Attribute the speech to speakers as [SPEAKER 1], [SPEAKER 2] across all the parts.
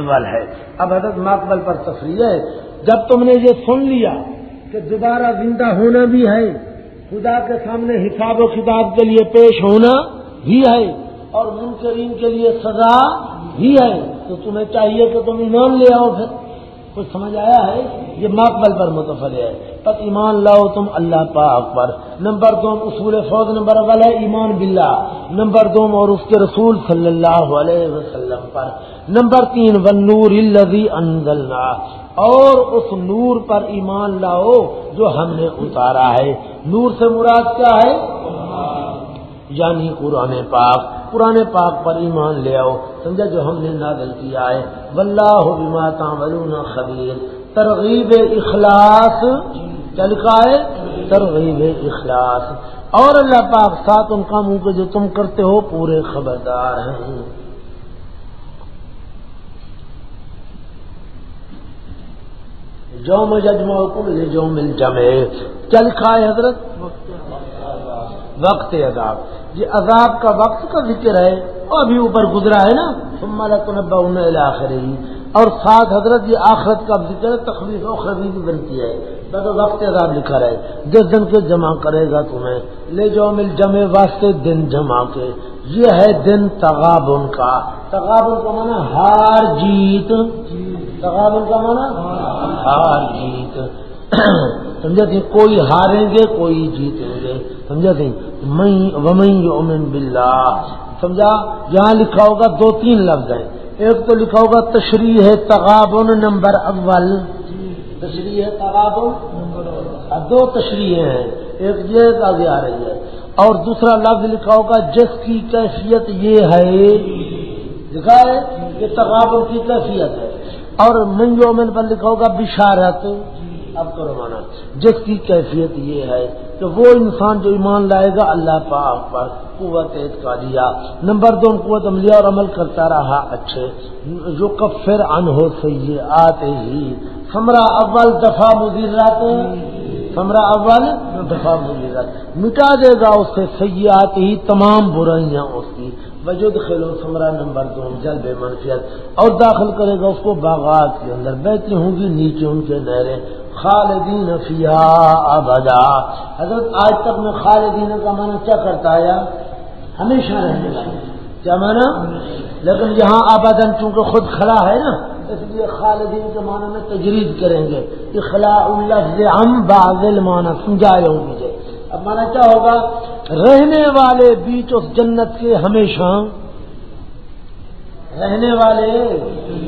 [SPEAKER 1] اول ہے اب حضرت ماقبل پر تفریح ہے جب تم نے یہ سن لیا کہ دوبارہ زندہ ہونا بھی ہے خدا کے سامنے حساب و کتاب کے لیے پیش ہونا بھی ہے اور منکرین کے لیے سزا بھی ہے تو تمہیں چاہیے کہ تم ایمان لے آؤ پھر کچھ سمجھ آیا ہے یہ مقبل پر متفر ہے پس ایمان لاؤ تم اللہ پاک پر نمبر دو اصول فوج نمبر اول ہے ایمان باللہ نمبر دو رسول صلی اللہ علیہ وسلم پر نمبر تین نور انزلنا اور اس نور پر ایمان لاؤ جو ہم نے اتارا ہے نور سے مراد کیا ہے یعنی قرآن پاک پرانے پاک پر ایمان لے آؤ سمجھا جو ہم نے نادل کیا ہے ماتا ولون خبیر ترغیب اخلاص چل ہے ترغیب اخلاص اور اللہ پاک ساتھ ان کاموں کو جو تم کرتے ہو پورے خبردار ہیں جو مل جمے چل کھائے حضرت وقت عذاب یہ عذاب کا وقت کا ذکر ہے اور ابھی اوپر گزرا ہے نا ہی اور ساتھ حضرت یہ آخرت کا ذکر ہے تقریب و خرید بنتی ہے وقت عذاب لکھا رہے جس دن کے جمع کرے گا تمہیں لے جاؤ مل جمے واسطے دن جمع کے یہ ہے دن تغاب ان کا تغاب ان کا مانا ہار جیت تغاب ان کا مانا ہار جیت سمجھا کہ کوئی ہاریں گے کوئی جیتیں گے سمجھا سی ومئی امن بلا سمجھا یہاں لکھا ہوگا دو تین لفظ ہیں ایک تو لکھا ہوگا تشریح تغابن نمبر اول تشریح تغابن اول ہاں، دو تشریح ہیں ایک یہ آگے آ رہی ہے اور دوسرا لفظ لکھا ہوگا جس کی کیفیت یہ ہے لکھا ہے یہ تغابن کی کیفیت ہے اور من یومن پر لکھا ہوگا بشارت اب تو روانہ جس کی کیفیت یہ ہے کہ وہ انسان جو ایمان لائے گا اللہ پاک پر قوت دیا نمبر دو قوت عملیہ اور عمل کرتا رہا اچھے جو کب ان ہو سی آتے ہی سمرا اول دفاع اول دفاع مدیراتے مٹا دے گا اس سے سی ہی تمام برائیاں اس کی وجود خلو نمبر دو منفیت اور داخل کرے گا اس کو باغات کے اندر بہتری ہوں گی نیچے ان کے نہرے خالدین آبادا حضرت آج تک میں خالدین کا معنی کیا کرتا آیا ہمیشہ رہنے کیا مانا لیکن یہاں چونکہ خود کھڑا ہے نا اس لیے خالدین کے معنی میں تجرید کریں گے اخلاء خلا اللہ ہم باغل معنی سمجھا مجھے اب مانا کیا ہوگا رہنے والے بیچ اس جنت کے ہمیشہ رہنے والے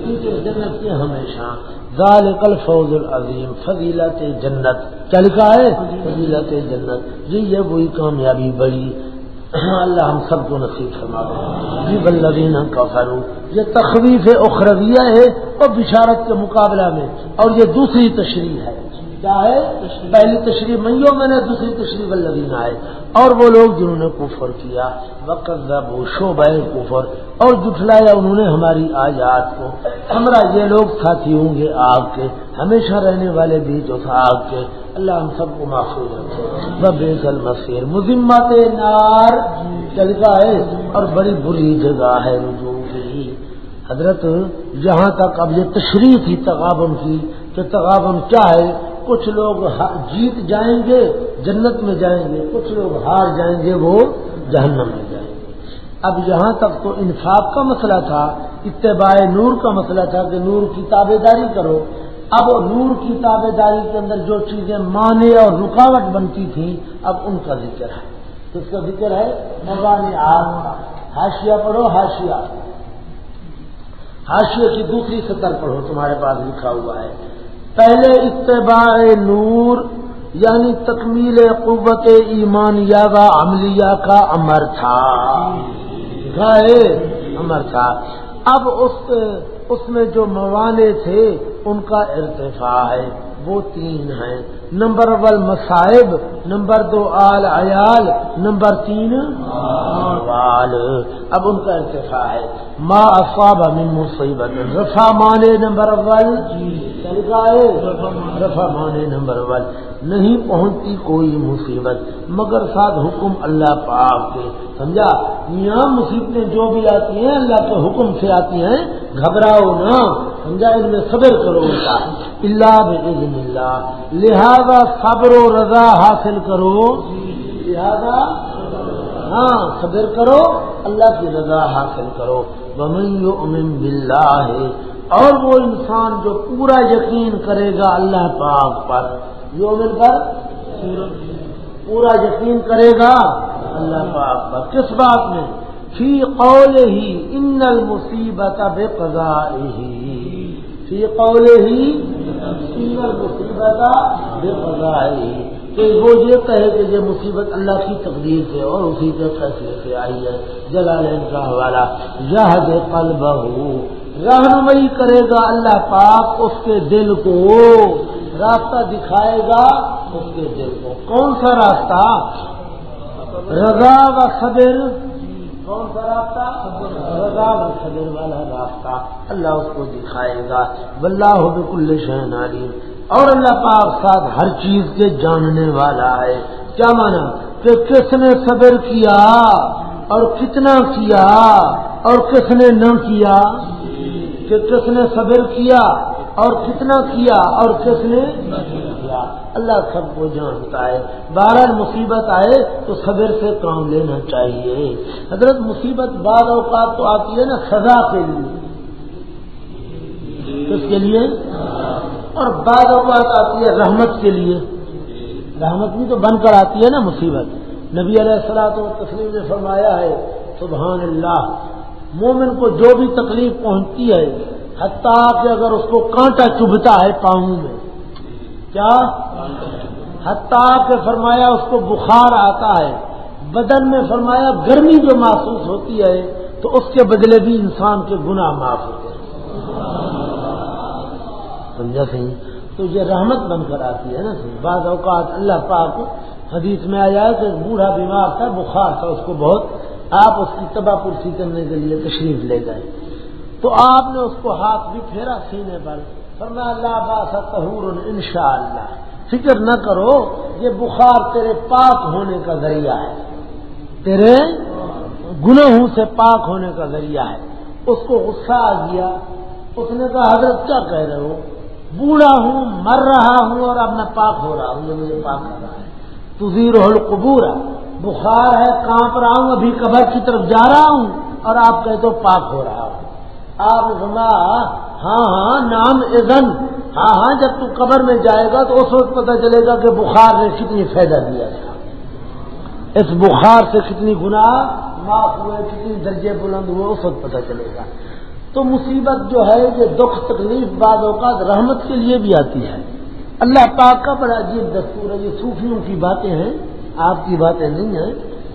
[SPEAKER 1] بیچ اس جنت کے ہمیشہ ذالک الفوز العظیم فضیلت جنت چل کا ہے فضیلت جنت جی یہ وہی کامیابی بڑی اللہ ہم سب کو نصیب فرما جی بلین کا فارو یہ تخویف اخرویہ ہے اور بشارت کے مقابلہ میں اور یہ دوسری تشریح ہے کیا ہے پہلی تشریف میں نے دوسری تشریف اللہ اور وہ لوگ جنہوں نے کفر کیا وقت شعبہ شوبہ اور جٹلایا انہوں نے ہماری آزاد کو ہمارا یہ لوگ ساتھی ہوں گے آگ کے ہمیشہ رہنے والے بھی جو تھا آگ کے اللہ ہم سب کو سل مسیر مزمت نار چلتا ہے اور بڑی بری جگہ ہے حضرت جہاں تک اب یہ تشریح تھی تغابن کی کہ تغابن کیا ہے کچھ لوگ جیت جائیں گے جنت میں جائیں گے کچھ لوگ ہار جائیں گے وہ جہنم میں جائیں گے اب یہاں تک تو انصاف کا مسئلہ تھا اتباع نور کا مسئلہ تھا کہ نور کی تابے داری کرو اب نور کی تابے داری کے اندر جو چیزیں مانے اور رکاوٹ بنتی تھیں اب ان کا ذکر ہے اس کا ذکر ہے آر ہاشیہ پڑھو ہاشیہ ہاشیہ کی دوسری سطح پڑھو تمہارے پاس لکھا ہوا ہے پہلے اتباع نور یعنی تکمیل قوت ایمان و عملیہ کا امر تھا امر تھا اب اس اس میں جو موانے تھے ان کا ارتفا ہے وہ تین ہیں نمبر اول مصائب نمبر دو آل عیال نمبر تین اب ان کا ہے ما اصاب من مصیبت رفا مانے نمبر ون کا رفا مانے نمبر اول نہیں پہنچتی کوئی مصیبت مگر ساتھ حکم اللہ پاک کے سمجھا یہاں مصیبتیں جو بھی آتی ہیں اللہ کے حکم سے آتی ہیں گھبراؤ نہ سمجھا ان میں صبر کرو اللہ اللہ لہذا صبر و رضا حاصل کرو
[SPEAKER 2] لہذا ہاں
[SPEAKER 1] صبر کرو اللہ کی رضا حاصل کرو بمن امن بلّہ ہے اور وہ انسان جو پورا یقین کرے گا اللہ پاک پر پورا یقین کرے گا اللہ پاک کس بات میں فی قول ہی ان المصیبت بے ہی فی قول ہی
[SPEAKER 2] ان المصیبت بے کہ وہ
[SPEAKER 1] یہ کہے کہ یہ مصیبت اللہ کی تقدیر سے اور اسی کے فیصلے سے آئی ہے جلال کا والا یہ بے پل بہ رہنمائی کرے گا اللہ پاک اس کے دل کو راستہ دکھائے گا
[SPEAKER 2] اس کے کون سا راستہ
[SPEAKER 1] رضا و صدر
[SPEAKER 2] کون سا راستہ رضا
[SPEAKER 1] و صدر والا راستہ اللہ اس کو دکھائے گا بلّہ بالکل علیم اور اللہ پاک ساتھ ہر چیز کے جاننے والا ہے کیا مانا کہ کس نے صدر کیا اور کتنا کیا اور کس نے نہ کیا کہ کس نے صبر کیا اور کتنا کیا اور کس نے کیا اللہ سب کو جانتا ہے بارہ مصیبت آئے تو صبر سے کام لینا چاہیے حضرت مصیبت بعض اوقات تو آتی ہے نا سزا کے لیے کس کے لیے اور بعض اوقات آتی ہے رحمت کے لیے رحمت بھی تو بن کر آتی ہے نا مصیبت نبی علیہ السلاۃ تو تسلیم نے فرمایا ہے سبحان اللہ مومن کو جو بھی تکلیف پہنچتی ہے حتیٰ کہ اگر اس کو کانٹا چبھتا ہے پاؤں میں کیا حتیٰ کہ فرمایا اس کو بخار آتا ہے بدن میں فرمایا گرمی جو محسوس ہوتی ہے تو اس کے بدلے بھی انسان کے گناہ معاف ہوتے ہیں سمجھا سی تو یہ رحمت بن کر آتی ہے نا بعض اوقات اللہ پاک حدیث میں آ جائے تو بوڑھا بیمار تھا بخار تھا اس کو بہت آپ اس کی تباہ پرسی کرنے کے لیے تشریف لے جائیں تو آپ نے اس کو ہاتھ بھی پھیرا سینے پر فرما اللہ باسا تہور ان شاء اللہ فکر نہ کرو یہ بخار تیرے پاک ہونے کا ذریعہ ہے تیرے گناہوں سے پاک ہونے کا ذریعہ ہے اس کو غصہ آ گیا اس نے کہا حضرت کیا کہہ رہے ہو بوڑھا ہوں مر رہا ہوں اور اب میں پاک ہو رہا ہوں یہ مجھے پاک کر رہا ہے زیر القبور ہے بخار ہے کانپ رہا ہوں ابھی قبر کی طرف جا رہا ہوں اور آپ کہتے ہو پاک ہو رہا ہوں آپ ہاں ہاں نام ادن ہاں ہاں جب تو قبر میں جائے گا تو اس وقت پتہ چلے گا کہ بخار نے کتنی فائدہ دیا تھا
[SPEAKER 2] اس بخار
[SPEAKER 1] سے کتنی گناہ معاف ہوئے کتنی درجے بلند ہوئے اس وقت پتہ چلے گا تو مصیبت جو ہے یہ دکھ تکلیف بعض اوقات رحمت کے لیے بھی آتی ہے اللہ پاک کا بڑا عجیب دستور ہے یہ صوفیوں کی باتیں ہیں آپ کی باتیں نہیں ہیں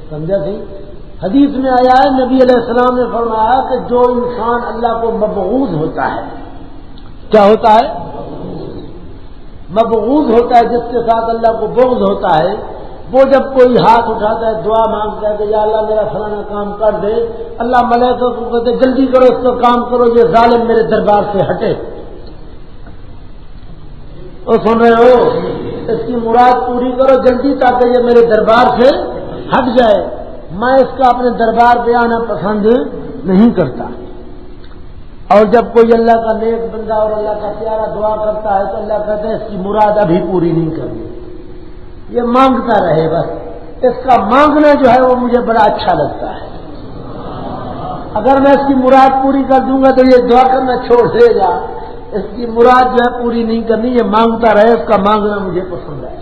[SPEAKER 1] سمجھا سی حدیث میں آیا ہے نبی علیہ السلام نے فرمایا کہ جو انسان اللہ کو مبغوض ہوتا ہے کیا ہوتا
[SPEAKER 2] ہے
[SPEAKER 1] مبغوض ہوتا ہے جس کے ساتھ اللہ کو بغض ہوتا ہے وہ جب کوئی ہاتھ اٹھاتا ہے دعا مانگتا ہے کہ یا اللہ میرا فلانا کام کر دے اللہ ملے تو کہتے جلدی کرو اس کو کام کرو یہ ظالم میرے دربار سے ہٹے اور رہے ہو اس کی مراد پوری کرو جلدی تاکہ یہ میرے دربار سے ہٹ جائے میں اس کا اپنے دربار پہ آنا پسند نہیں کرتا اور جب کوئی اللہ کا نیک بندہ اور اللہ کا پیارا دعا کرتا ہے تو اللہ کہتے ہیں اس کی مراد ابھی پوری نہیں کرنی یہ مانگتا رہے بس اس کا مانگنا جو ہے وہ مجھے بڑا اچھا لگتا ہے اگر میں اس کی مراد پوری کر دوں گا تو یہ دعا کرنا چھوڑ دے گا اس کی مراد جو ہے پوری نہیں کرنی یہ مانگتا رہے اس کا مانگنا مجھے پسند ہے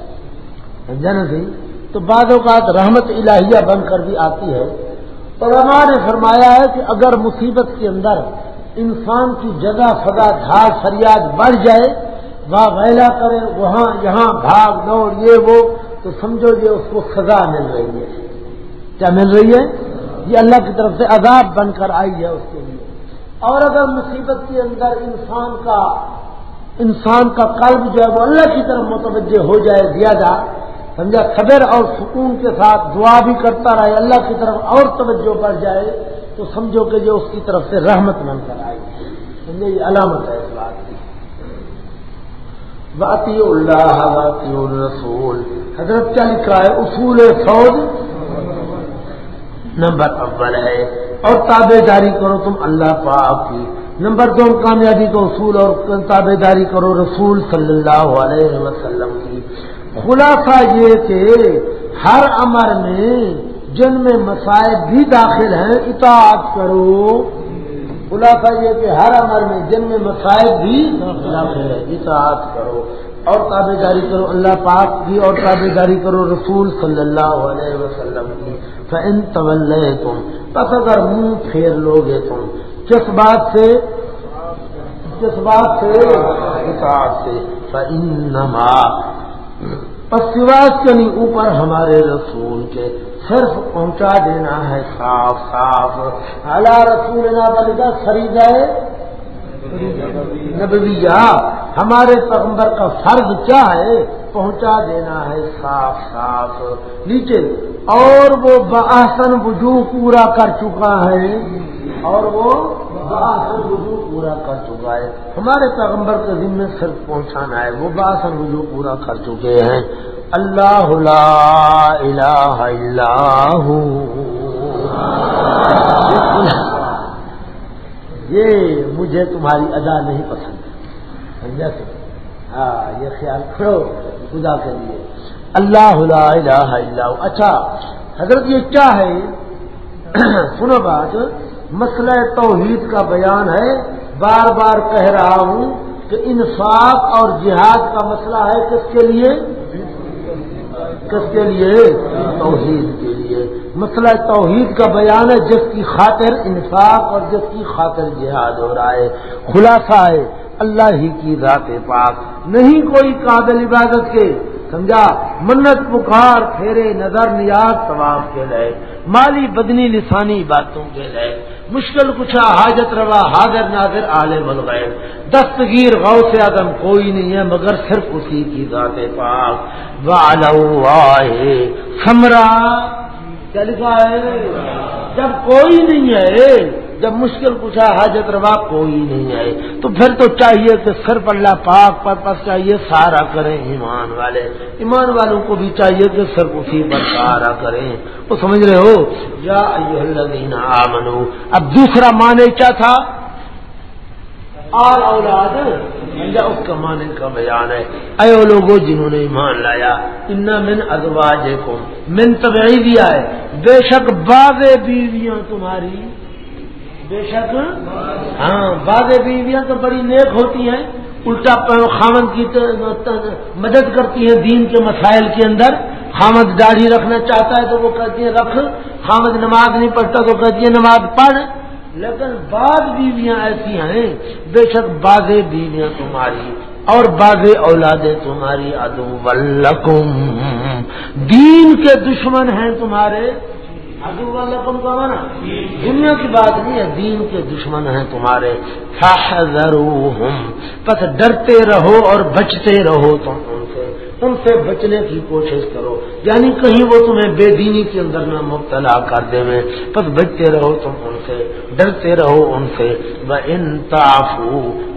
[SPEAKER 1] سمجھا نا صحیح تو بعض اوقات رحمت الہیہ بن کر بھی آتی ہے نے فرمایا ہے کہ اگر مصیبت کے اندر انسان کی جگہ فضا دھار فریاد بڑھ جائے واہ ویلا کرے وہاں یہاں بھاگ دوڑ یہ وہ تو سمجھو یہ اس کو سزا مل رہی ہے کیا مل رہی ہے یہ اللہ کی طرف سے عذاب بن کر آئی ہے اس کے لیے اور اگر مصیبت کے اندر انسان کا انسان کا قلب جو ہے وہ اللہ کی طرف متوجہ ہو جائے زیادہ سمجھا خبر اور سکون کے ساتھ دعا بھی کرتا رہے اللہ کی طرف اور توجہ بڑھ جائے تو سمجھو کہ جو اس کی طرف سے رحمت کر آئے گی سمجھے یہ علامت
[SPEAKER 2] ہے اس بات کی
[SPEAKER 1] بات اللہ الرسول حضرت کیا لکھا ہے اصول فوج نمبر اول ہے اور تاب داری کرو تم اللہ پاپ کی نمبر دو کامیابی کا اصول اور تابے داری کرو رسول صلی اللہ علیہ وسلم کی خلاصہ یہ کہ ہر امر میں جن میں مسائب بھی داخل ہیں اطاعت کرو خلاصہ یہ کہ ہر امر میں جن میں مسائب بھی داخل ہے اطاعت کرو اور تابے داری کرو اللہ پاک کی اور تابے داری کرو رسول صلی اللہ علیہ وسلم کی فن طول تم بس اگر منہ پھیر لو گے تم کس بات سے کس بات سے اطاعت سے فعن اوپر ہمارے رسول کے صرف پہنچا دینا ہے صاف صاف اعلیٰ رسول نہ بلدا خریدائے ہمارے پیغمبر کا فرض کیا ہے پہنچا دینا ہے صاف صاف نیچے اور وہ بآسن وجوہ پورا کر چکا ہے اور وہ باس وضو پورا کر چکا ہے ہمارے پیغمبر کے ذمہ صرف پہنچانا ہے وہ باثر وضو پورا کر چکے ہیں اللہ لا الہ الا ہو یہ مجھے تمہاری ادا نہیں پسند ہاں یہ خیال کرو خدا کے لیے اللہ لا الہ الا اللہ اچھا حضرت یہ کیا ہے سنو بات مسئلہ توحید کا بیان ہے بار بار کہہ رہا ہوں کہ انصاف اور جہاد کا مسئلہ ہے کس کے لیے
[SPEAKER 2] کس کے لیے
[SPEAKER 1] توحید کے لیے مسئلہ توحید کا بیان ہے جس کی خاطر انصاف اور جس کی خاطر جہاد ہو رہا ہے خلاصہ ہے اللہ ہی کی ذات پاک نہیں کوئی قابل عبادت کے سمجھا منت پکار پھیرے نظر نیاز ثواب کے لئے مالی بدنی لسانی باتوں کے لئے مشکل کچھ حاجت روا حاضر ناظر آلے مل گئے دستگیر گیر غو سے آدم کوئی نہیں ہے مگر صرف اسی کی ذات پاک ذاتیں سمرا چل گئے جب کوئی نہیں ہے جب مشکل پوچھا حاجت روا کوئی نہیں آئے تو پھر تو چاہیے کہ صرف اللہ پاک پر چاہیے سارا کریں ایمان والے ایمان والوں کو بھی چاہیے کہ صرف اسی پر سارا کریں وہ سمجھ رہے ہو یا اب دوسرا مانے کیا تھا آل یا اس کا کا بیان ہے اے لوگوں جنہوں نے ایمان لایا من من تبعی دیا ہے بے شک باغ بیویاں تمہاری بے شک ہاں بعض بیویاں تو بڑی نیک ہوتی ہیں الٹا خامد کی مدد کرتی ہیں دین کے مسائل کے اندر خامد داڑھی رکھنا چاہتا ہے تو وہ کہتی ہیں رکھ خامد نماز نہیں پڑھتا تو کہتی ہے نماز پڑھ لیکن بعض بیویاں ایسی ہیں بے شک بعض بیویاں تمہاری اور باز اولاد تمہاری ادو دین کے دشمن ہیں تمہارے کم مانا دنیا کی بات نہیں ہے دین کے دشمن ہیں تمہارے پس ڈرتے رہو اور بچتے رہو تم ان سے ان سے بچنے کی کوشش کرو یعنی کہیں وہ تمہیں بے دینی کے اندر نہ مبتلا کر دے میں پس بچتے رہو تم ان سے ڈرتے رہو ان سے ب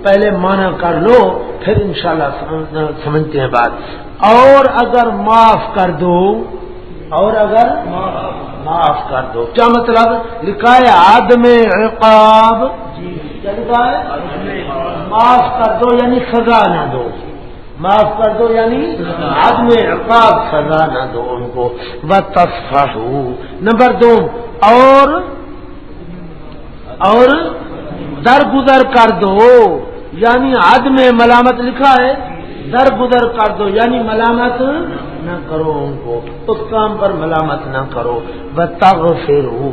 [SPEAKER 1] پہلے مانا کر لو پھر انشاءاللہ شاء سمجھتے ہیں بات اور اگر معاف کر دو اور اگر معاف معاف کر دو کیا مطلب لکھا ہے آدم عقاب جی۔
[SPEAKER 2] کیا لکھا ہے معاف کر دو یعنی سزا
[SPEAKER 1] نہ دو معاف کر دو یعنی آدم عقاب سزا نہ دو ان کو بسخر نمبر دو اور اور درگزر کر دو یعنی آدم ملامت لکھا ہے در بدر کر دو یعنی ملامت نہ کرو ان کو اس کام پر ملامت نہ کرو بتا ہو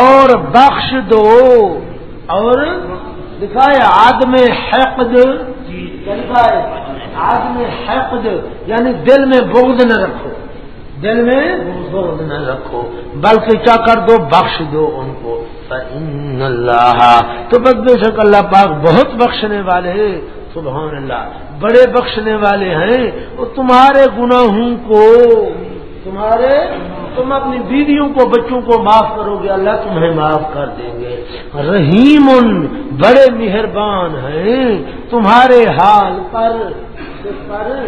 [SPEAKER 1] اور بخش دو اور دکھائے آدم حقد آدم حقد یعنی دل میں بغض نہ رکھو دل میں بغض نہ رکھو بلکہ کیا کر دو بخش دو ان کو اللہ تو بد بے شک اللہ پاک بہت بخشنے والے سبحان اللہ بڑے بخشنے والے ہیں وہ تمہارے گناہوں کو تمہارے تم اپنی بیویوں کو بچوں کو معاف کرو گے اللہ تمہیں معاف کر دیں گے رحیم ان بڑے مہربان ہیں تمہارے حال
[SPEAKER 2] پر تمہارے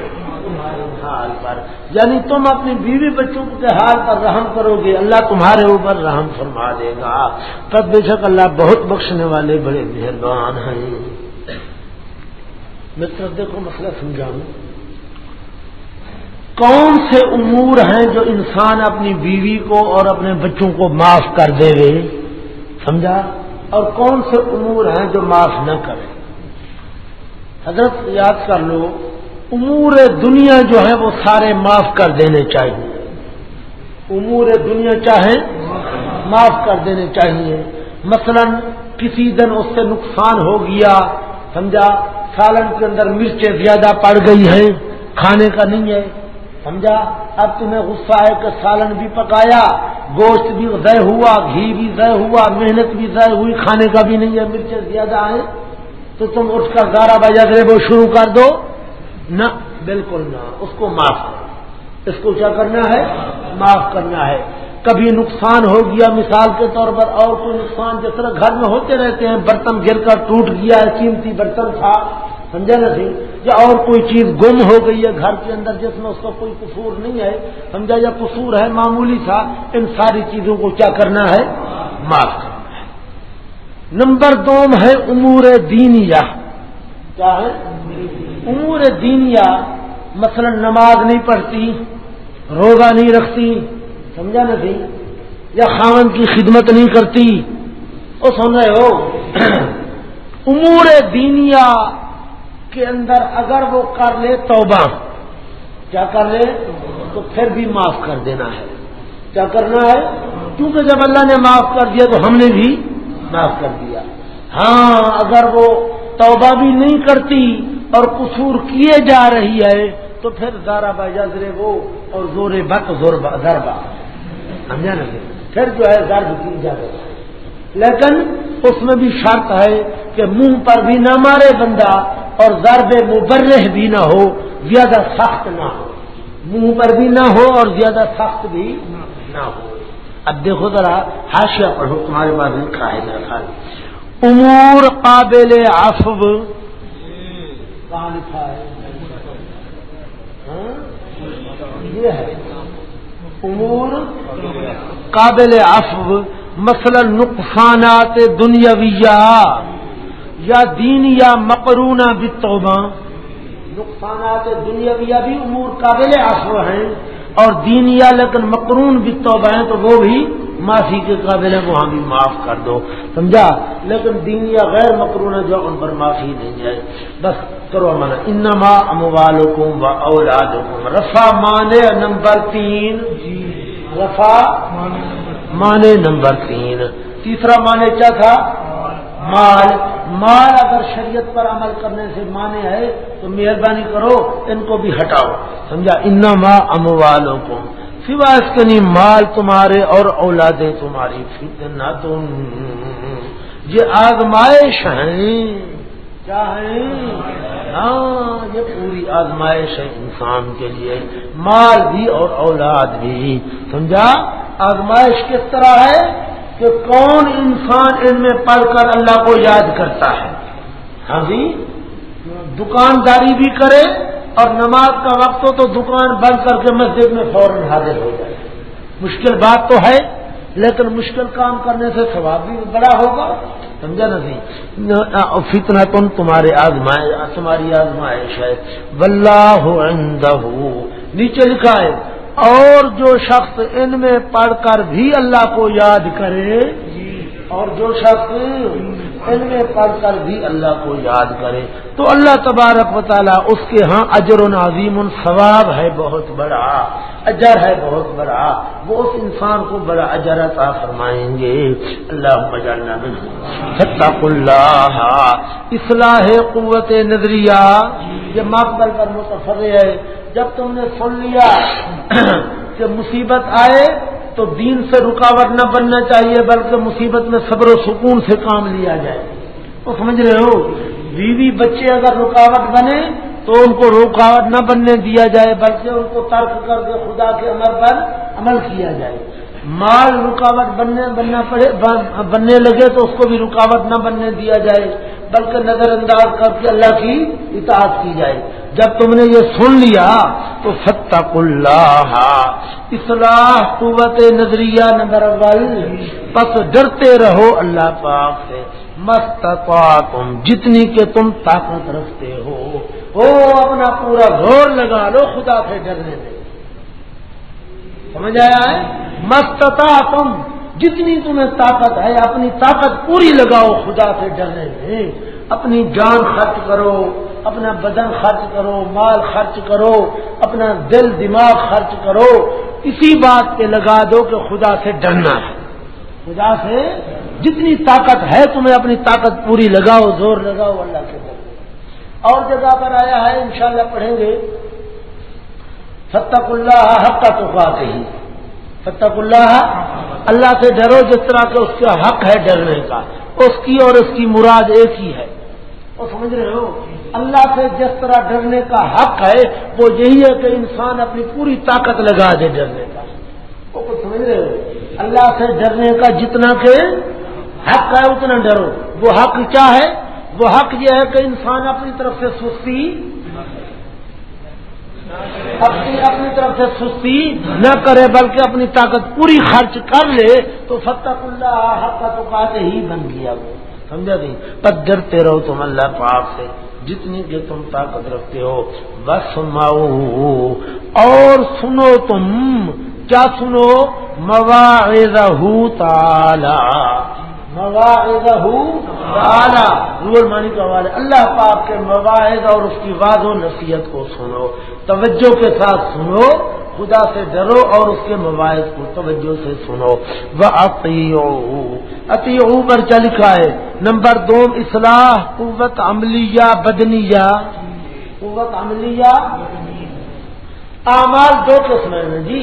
[SPEAKER 2] حال پر یعنی
[SPEAKER 1] تم اپنی بیوی بچوں کے حال پر رحم کرو گے اللہ تمہارے اوپر رحم فرما دے گا تب بے شک اللہ بہت بخشنے والے بڑے مہربان ہیں میں تردے کو مسئلہ سمجھاؤں کون سے امور ہیں جو انسان اپنی بیوی کو اور اپنے بچوں کو معاف کر دے گے سمجھا اور کون سے امور ہیں جو معاف نہ کرے حضرت یاد کر لو امور دنیا جو ہے وہ سارے معاف کر دینے چاہیے امور دنیا چاہے معاف کر دینے چاہیے مثلا کسی دن اس سے نقصان ہو گیا سمجھا سالن کے اندر مرچیں زیادہ پڑ گئی ہیں کھانے کا نہیں ہے سمجھا اب تمہیں غصہ ہے کہ سالن بھی پکایا گوشت بھی ضے ہوا گھی بھی ضے ہوا محنت بھی ضے ہوئی کھانے کا بھی نہیں ہے مرچیں زیادہ ہیں تو تم اٹھ کر گارہ بجا کرے وہ شروع کر دو نہ بالکل نہ اس کو معاف کرو اس کو کیا کرنا ہے معاف کرنا ہے کبھی نقصان ہو گیا مثال کے طور پر اور کوئی نقصان جس طرح گھر میں ہوتے رہتے ہیں برتن گر کر ٹوٹ گیا ہے قیمتی برتن تھا سمجھا نا سی جی؟ یا اور کوئی چیز گم ہو گئی ہے گھر کے اندر جس میں اس کا کوئی قصور نہیں ہے سمجھا یا قصور ہے معمولی تھا ان ساری چیزوں کو کیا کرنا ہے معاف کرنا ہے نمبر دو ہے امور دینیا کیا ہے امور دینیا مثلا نماز نہیں پڑھتی روگا نہیں رکھتی سمجھا سی یا خاون کی خدمت نہیں کرتی وہ سن رہے ہو امور دینیا کے اندر اگر وہ کر لے توبہ کیا کر لے تو پھر بھی معاف کر دینا ہے کیا کرنا ہے کیونکہ جب اللہ نے معاف کر دیا تو ہم نے بھی معاف کر دیا ہاں اگر وہ توبہ بھی نہیں کرتی اور قصور کیے جا رہی ہے تو پھر زارا بائی جزرے وہ اور زور بک زور دربا سمجھا نا پھر جو ہے درد کی اجازت ہے لیکن اس میں بھی شرط ہے کہ منہ پر بھی نہ مارے بندہ اور ضرب مبرح بھی نہ ہو زیادہ سخت نہ ہو منہ پر بھی نہ ہو اور زیادہ سخت بھی نہ ہو اب دیکھو ذرا حاشیہ پڑھو تمہارے پاس لکھا ہے میرا خیال امور قابل
[SPEAKER 2] لکھا ہے ہاں؟ یہ ہے امور
[SPEAKER 1] قابل عفو مثلا نقصانات دنیاویہ یا دینیا یا مقرونہ وبا نقصانات دنیاویہ بھی امور قابل عفو ہیں اور دینیا لیکن مقرون بھی توبہ ہیں تو وہ بھی معافی کے قابل ہیں وہاں بھی معاف کر دو سمجھا لیکن دینیا غیر مقرون ہے جو ان پر معافی نہیں جائے بس کرو مانا اموال حکم و اولاد حکومت رفا مانے نمبر تین رفا مانے نمبر تین تیسرا مانے کیا تھا مال مال اگر شریعت پر عمل کرنے سے مانے ہے تو مہربانی کرو ان کو بھی ہٹاؤ سمجھا ان کو سوا کو کے نہیں مال تمہارے اور اولادیں تمہاری فتنا تم یہ آزمائش ہیں کیا ہے ہاں، یہ پوری آزمائش ہے انسان کے لیے مال بھی اور اولاد بھی سمجھا آزمائش کس طرح ہے کہ کون انسان ان میں پڑھ کر اللہ کو یاد کرتا ہے ہاں جی دکانداری بھی کرے اور نماز کا وقت ہو تو دکان بند کر کے مسجد میں فوراً حاضر ہو جائے مشکل بات تو ہے لیکن مشکل کام کرنے سے ثواب بھی بڑا ہوگا سمجھا نا جی فتنا تم تمہارے آزمائے تمہاری آزمائش ہے بلّہ نیچے لکھا ہے اور جو شخص ان میں پڑھ کر بھی اللہ کو یاد کرے اور جو شخص ان میں پڑھ کر بھی اللہ کو یاد کرے تو اللہ تبارک و تعالیٰ اس کے ہاں اجر و نظیم ثواب ہے بہت بڑا اجر ہے بہت بڑا وہ اس انسان کو بڑا اجر عطا فرمائیں گے
[SPEAKER 2] اللہ اللہ
[SPEAKER 1] اصلاح قوت نظریہ یہ مقبل پر متفر ہے جب تم نے سن لیا کہ مصیبت آئے تو دین سے رکاوٹ نہ بننا چاہیے بلکہ مصیبت میں صبر و سکون سے کام لیا جائے وہ سمجھ رہے ہو بیوی بچے اگر رکاوٹ بنے تو ان کو رکاوٹ نہ بننے دیا جائے بلکہ ان کو ترک کر کے خدا کے عمر پر عمل کیا جائے مال رکاوٹ بننے بننا پڑے بننے لگے تو اس کو بھی رکاوٹ نہ بننے دیا جائے بلکہ نظر انداز کر کے اللہ کی اطاعت کی جائے جب تم نے یہ سن لیا تو فتق اللہ اصلاح قوت نظریہ نمبر اول بس ڈرتے رہو اللہ پاک سے مست تم جتنی کہ تم طاقت رکھتے ہو او اپنا پورا زور لگا لو خدا سے ڈرنے میں سمجھ آیا ہے مستتا تم جتنی تمہیں طاقت ہے اپنی طاقت پوری لگاؤ خدا سے ڈرنے میں اپنی جان خرچ کرو اپنا بدن خرچ کرو مال خرچ کرو اپنا دل دماغ خرچ کرو اسی بات پہ لگا دو کہ خدا سے ڈرنا ہے خدا سے جتنی طاقت ہے تمہیں اپنی طاقت پوری لگاؤ زور لگاؤ اللہ کے دل اور جگہ پر آیا ہے انشاءاللہ پڑھیں گے فتق اللہ حق کا تو پاتے ہی فتق اللہ اللہ سے ڈرو جس طرح کے اس کا حق ہے ڈرنے کا اس کی اور اس کی مراد ایک ہی ہے تو سمجھ رہے ہو اللہ سے جس طرح ڈرنے کا حق ہے وہ یہی ہے کہ انسان اپنی پوری طاقت لگا دے ڈرنے کا سمجھ رہے ہو اللہ سے ڈرنے کا جتنا کہ حق ہے اتنا ڈرو وہ حق کیا ہے وہ حق یہ ہے کہ انسان اپنی طرف سے سستی
[SPEAKER 2] اپنی اپنی طرف
[SPEAKER 1] سے سستی نہ کرے بلکہ اپنی طاقت پوری خرچ کر لے تو فتح اللہ حق کا تو ہی بن گیا وہ سمجھا پر ڈرتے رہو تم اللہ پاک سے جتنی کہ تم طاقت رکھتے ہو بس مئو اور سنو تم کیا سنو مواعظہ تعالی تالا مواعدہ مانی کا اللہ پاک کے مواعظ اور اس کی واد و نصیحت کو سنو توجہ کے ساتھ سنو خدا سے ڈرو اور اس کے مواعظ کو توجہ سے سنو وہ عطی ہو اتر چا لکھا ہے نمبر دو اصلاح قوت عملیہ بدنیہ قوت عملیہ اعمال دو قسم ہیں جی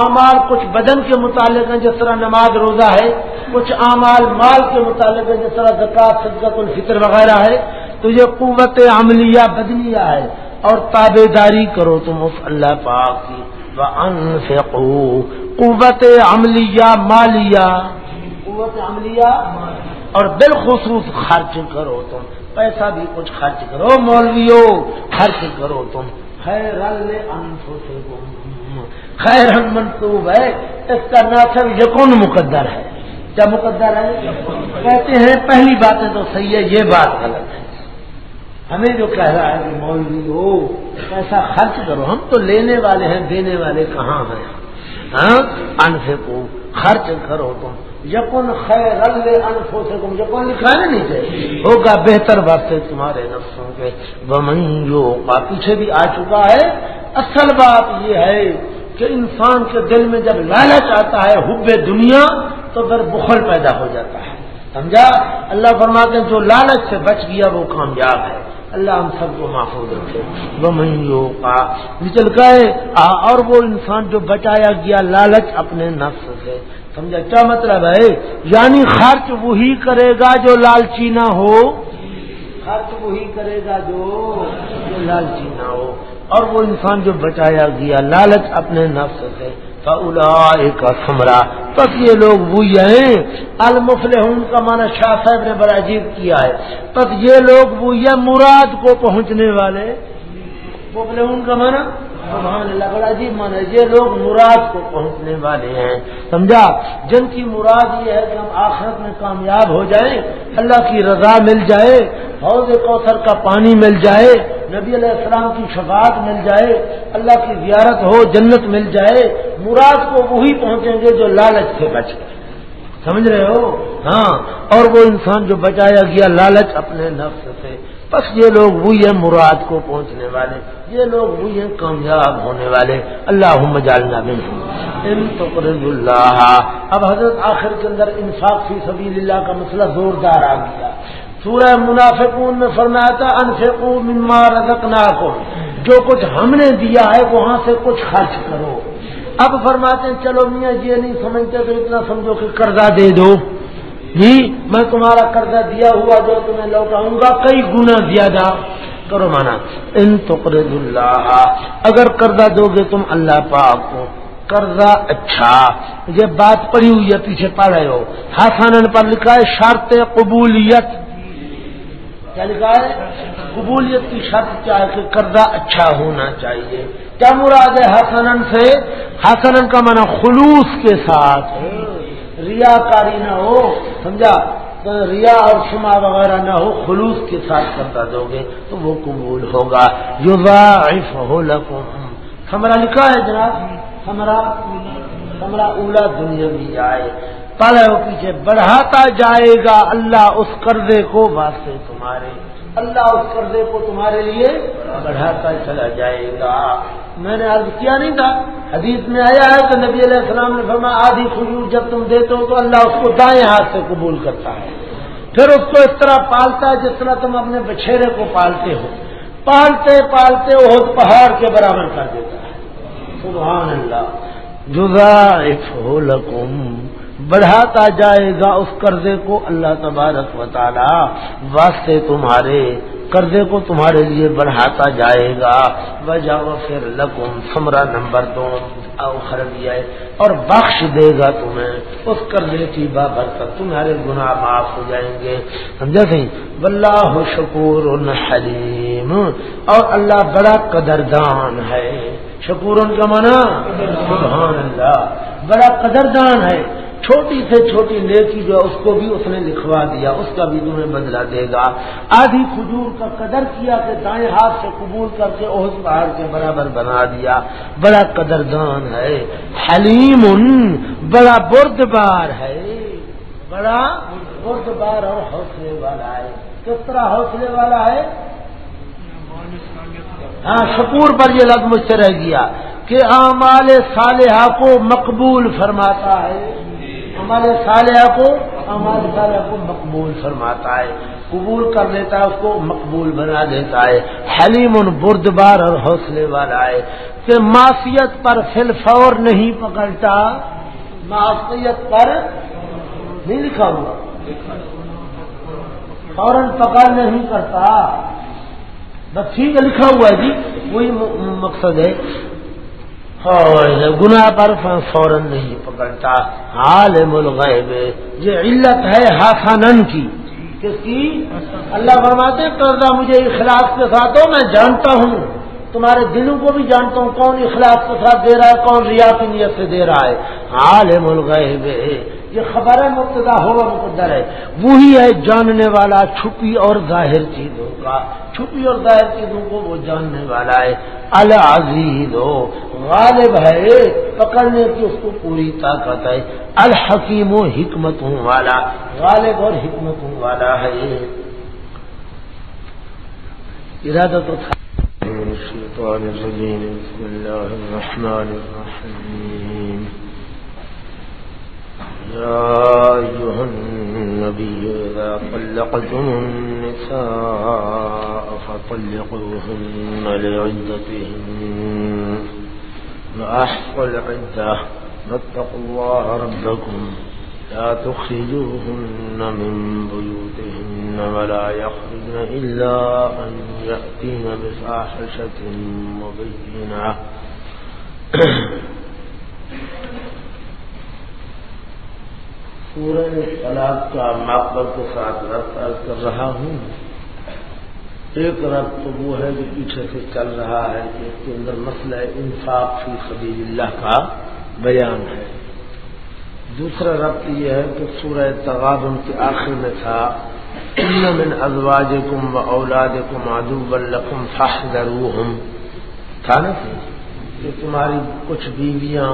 [SPEAKER 1] اعمال کچھ بدن کے متعلق ہیں جس طرح نماز روزہ ہے کچھ اعمال مال کے متعلق ہے جس طرح زکات صدقت الفطر وغیرہ ہے تو یہ قوت عملیہ بدلیہ ہے اور تابے داری کرو تم اس اللہ پاک ان قوت عملیہ مالیہ قوت عملیہ اور بالخصوص خرچ کرو تم پیسہ بھی کچھ خرچ کرو مولویو خرچ کرو تم خیر خیر منصوب ہے اس کا ناصر یقون مقدر ہے کیا مقدر
[SPEAKER 2] ہے کہتے
[SPEAKER 1] ہیں پہلی باتیں تو صحیح ہے یہ بات غلط ہے ہمیں جو کہہ رہا ہے کہ مولوی ہو پیسہ خرچ کرو ہم تو لینے والے ہیں دینے والے کہاں ہیں کو ہاں؟ خرچ کرو تم یقن خیر انفو سے تم یقن لکھا نہیں چاہے ہوگا بہتر بات تمہارے نفسوں کے بمن جو پیچھے بھی آ چکا ہے اصل بات یہ ہے کہ انسان کے دل میں جب لالچ آتا ہے حب دنیا تو پھر بخل پیدا ہو جاتا ہے سمجھا اللہ فرماتے ہیں جو لالچ سے بچ گیا وہ کامیاب ہے اللہ ہم سب کو محفوظ رکھے وہ تھے کا نچل گئے اور وہ انسان جو بچایا گیا لالچ اپنے نفس سے سمجھا کیا مطلب ہے یعنی خرچ وہی کرے گا جو نہ ہو خرچ وہی کرے گا جو نہ ہو اور وہ انسان جو بچایا گیا لالچ اپنے نفس سے تھا الا ایک بس یہ لوگ ہیں المفل ان کا مانا شاہ صاحب نے بڑا عجیب کیا ہے بس یہ لوگ ہیں مراد کو پہنچنے والے مبلغون کا مانا اللہ بڑا عجیب مانا یہ لوگ مراد کو پہنچنے والے ہیں سمجھا جن کی مراد یہ ہے کہ ہم آخرت میں کامیاب ہو جائیں اللہ کی رضا مل جائے حوض کوثر کا پانی مل جائے نبی علیہ السلام کی شفاعت مل جائے اللہ کی زیارت ہو جنت مل جائے مراد کو وہی پہنچیں گے جو لالچ سے بچ گئے سمجھ رہے ہو ہاں اور وہ انسان جو بچایا گیا لالچ اپنے نفس سے بس یہ لوگ وہی ہیں مراد کو پہنچنے والے یہ لوگ وہی ہیں کامیاب ہونے والے اللہ جالنا میں تو تقرض اللہ اب حضرت آخر کے اندر انصاف سی اللہ کا مسئلہ زوردار آ گیا سورہ منافقون میں فرمایا تھا مضک نا کو جو کچھ ہم نے دیا ہے وہاں سے کچھ خرچ کرو اب فرماتے ہیں چلو میاں یہ نہیں سمجھتے تو اتنا سمجھو کہ قرضہ دے دو جی میں تمہارا قرضہ دیا ہوا جو تمہیں لوٹاؤں گا کئی گنا زیادہ کرو مانا ان تو اگر قرضہ دو گے تم اللہ پاک کو قرضہ اچھا یہ بات پڑی ہوئی ہے پیچھے پڑھ رہے ہو ہاسان پر لکھا ہے شرط قبولیت کیا لکھا ہے قبولیت کی شرط کیا ہے کہ قرضہ اچھا ہونا چاہیے کیا مراد ہے ہاسان سے ہاسان کا مانا خلوص کے ساتھ ریا کاری نہ ہو سمجھا تو ریا اور شما وغیرہ نہ ہو خلوص کے ساتھ کرتا دو گے تو وہ قبول ہوگا یو ذائف ہو لکو ہمارا لکھا ہے جناب ہمارا ہمارا اولا دنیا بھی آئے پڑا پیچھے بڑھاتا جائے گا اللہ اس قرضے کو واسطے تمہارے اللہ اس قرضے کو تمہارے لیے بڑھاتا چلا جائے گا میں نے عرض کیا نہیں تھا حدیث میں آیا ہے کہ نبی علیہ السلام نے فرمایا آدھی خجور جب تم دیتے ہو تو اللہ اس کو دائیں ہاتھ سے قبول کرتا ہے پھر اس کو اس طرح پالتا ہے جس طرح تم اپنے بچھیرے کو پالتے ہو پالتے پالتے وہ پہاڑ کے برابر کر دیتا ہے سبحان اللہ جزا لکم بڑھاتا جائے گا اس قرضے کو اللہ تبارک و تعالی واسطے تمہارے قرضے کو تمہارے لیے بڑھاتا جائے گا وجہ پھر پھر سمرا نمبر دو اور بخش دے گا تمہیں اس قرضے کی بابرکت تمہارے گناہ معاف ہو جائیں گے سمجھا سی بلّہ شکور حلیم اور اللہ بڑا قدر دان ہے شکور کا مانا اللہ بڑا قدردان ہے چھوٹی سے چھوٹی نیکی جو ہے اس کو بھی اس نے لکھوا دیا اس کا بھی تمہیں بدلہ دے گا آدھی کھجور کا قدر کیا کہ دائیں ہاتھ سے قبول کر کے پہاڑ کے برابر بنا دیا بڑا قدردان ہے حلیم بڑا برد بار ہے بڑا برد بار اور حوصلے والا ہے کس طرح حوصلے والا ہے ہاں شکور پر یہ لگ مجھ سے رہ گیا کہ آمال صالحہ کو مقبول فرماتا ہے ہمارے صالحہ کو ہمارے صالحہ کو مقبول فرماتا ہے قبول کر لیتا ہے اس کو مقبول بنا دیتا ہے حلیم ان بردبار اور حوصلے والا ہے کہ معافیت پر فل فور نہیں پکڑتا معافیت پر نہیں لکھا ہوا فوراً پکڑ نہیں کرتا بس ٹھیک ہے لکھا ہوا ہے جی وہی مقصد ہے گناہ پر فوراً نہیں پکڑتا عالم الغیب یہ علت ہے ہاسانن کی کس کی اللہ فرماتے قرضہ مجھے اخلاص کے ساتھ میں جانتا ہوں تمہارے دلوں کو بھی جانتا ہوں کون اخلاص کے ساتھ دے رہا ہے کون ریاتی نیت سے دے رہا ہے عالم الغیب یہ خبر مبتدا ہوا مقدر ہے وہی ہے جاننے والا چھپی اور ظاہر چیزوں کا چھپی اور ظاہر چیزوں کو وہ جاننے والا ہے العزیز ہو غالب ہے پکڑنے کی اس کو پوری طاقت ہے الحکیم و حکمتوں والا غالب اور حکمتوں والا ہے ارادہ تو تھا بسم الله الرحمن الرحيم يا أيها النبي إذا طلقتم النساء فطلقوهن لعدتهن العدة الله ربكم لا تخرجوهن من بيوتهن ولا يخرجن إلا أن يأتين بفاحشة مبينة سورہ طلاق کا ماپل کے ساتھ رفتار کر رہا ہوں ایک رب تو وہ ہے جو پیچھے سے چل رہا ہے کہ اس کے اندر مسئلہ انصاف فی خبیب اللہ کا بیان ہے دوسرا ربط یہ ہے کہ سورہ کے آخر میں تھا من ازواج اولاد کم معذو بلکھم فاشدہ تھا نا کہ تمہاری کچھ بیویاں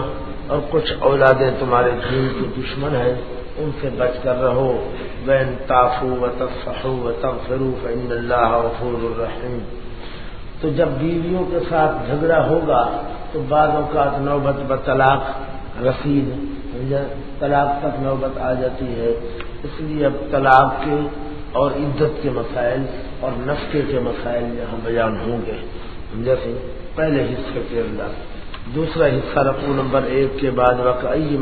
[SPEAKER 1] اور کچھ اولادیں تمہارے دین کے دشمن ہیں ان سے بچ کر رہو بین تافو و و اللہ الرحیم تو جب بیویوں کے ساتھ جھگڑا ہوگا تو بعض اوقات نوبت ب طلاق رسید طلاق تک نوبت آ جاتی ہے اس لیے اب طلاق کے اور عزت کے مسائل اور نسخے کے مسائل یہاں بیان ہوں گے جیسے پہلے حصے کے اندر دوسرا حصہ رقو نمبر ایک کے بعد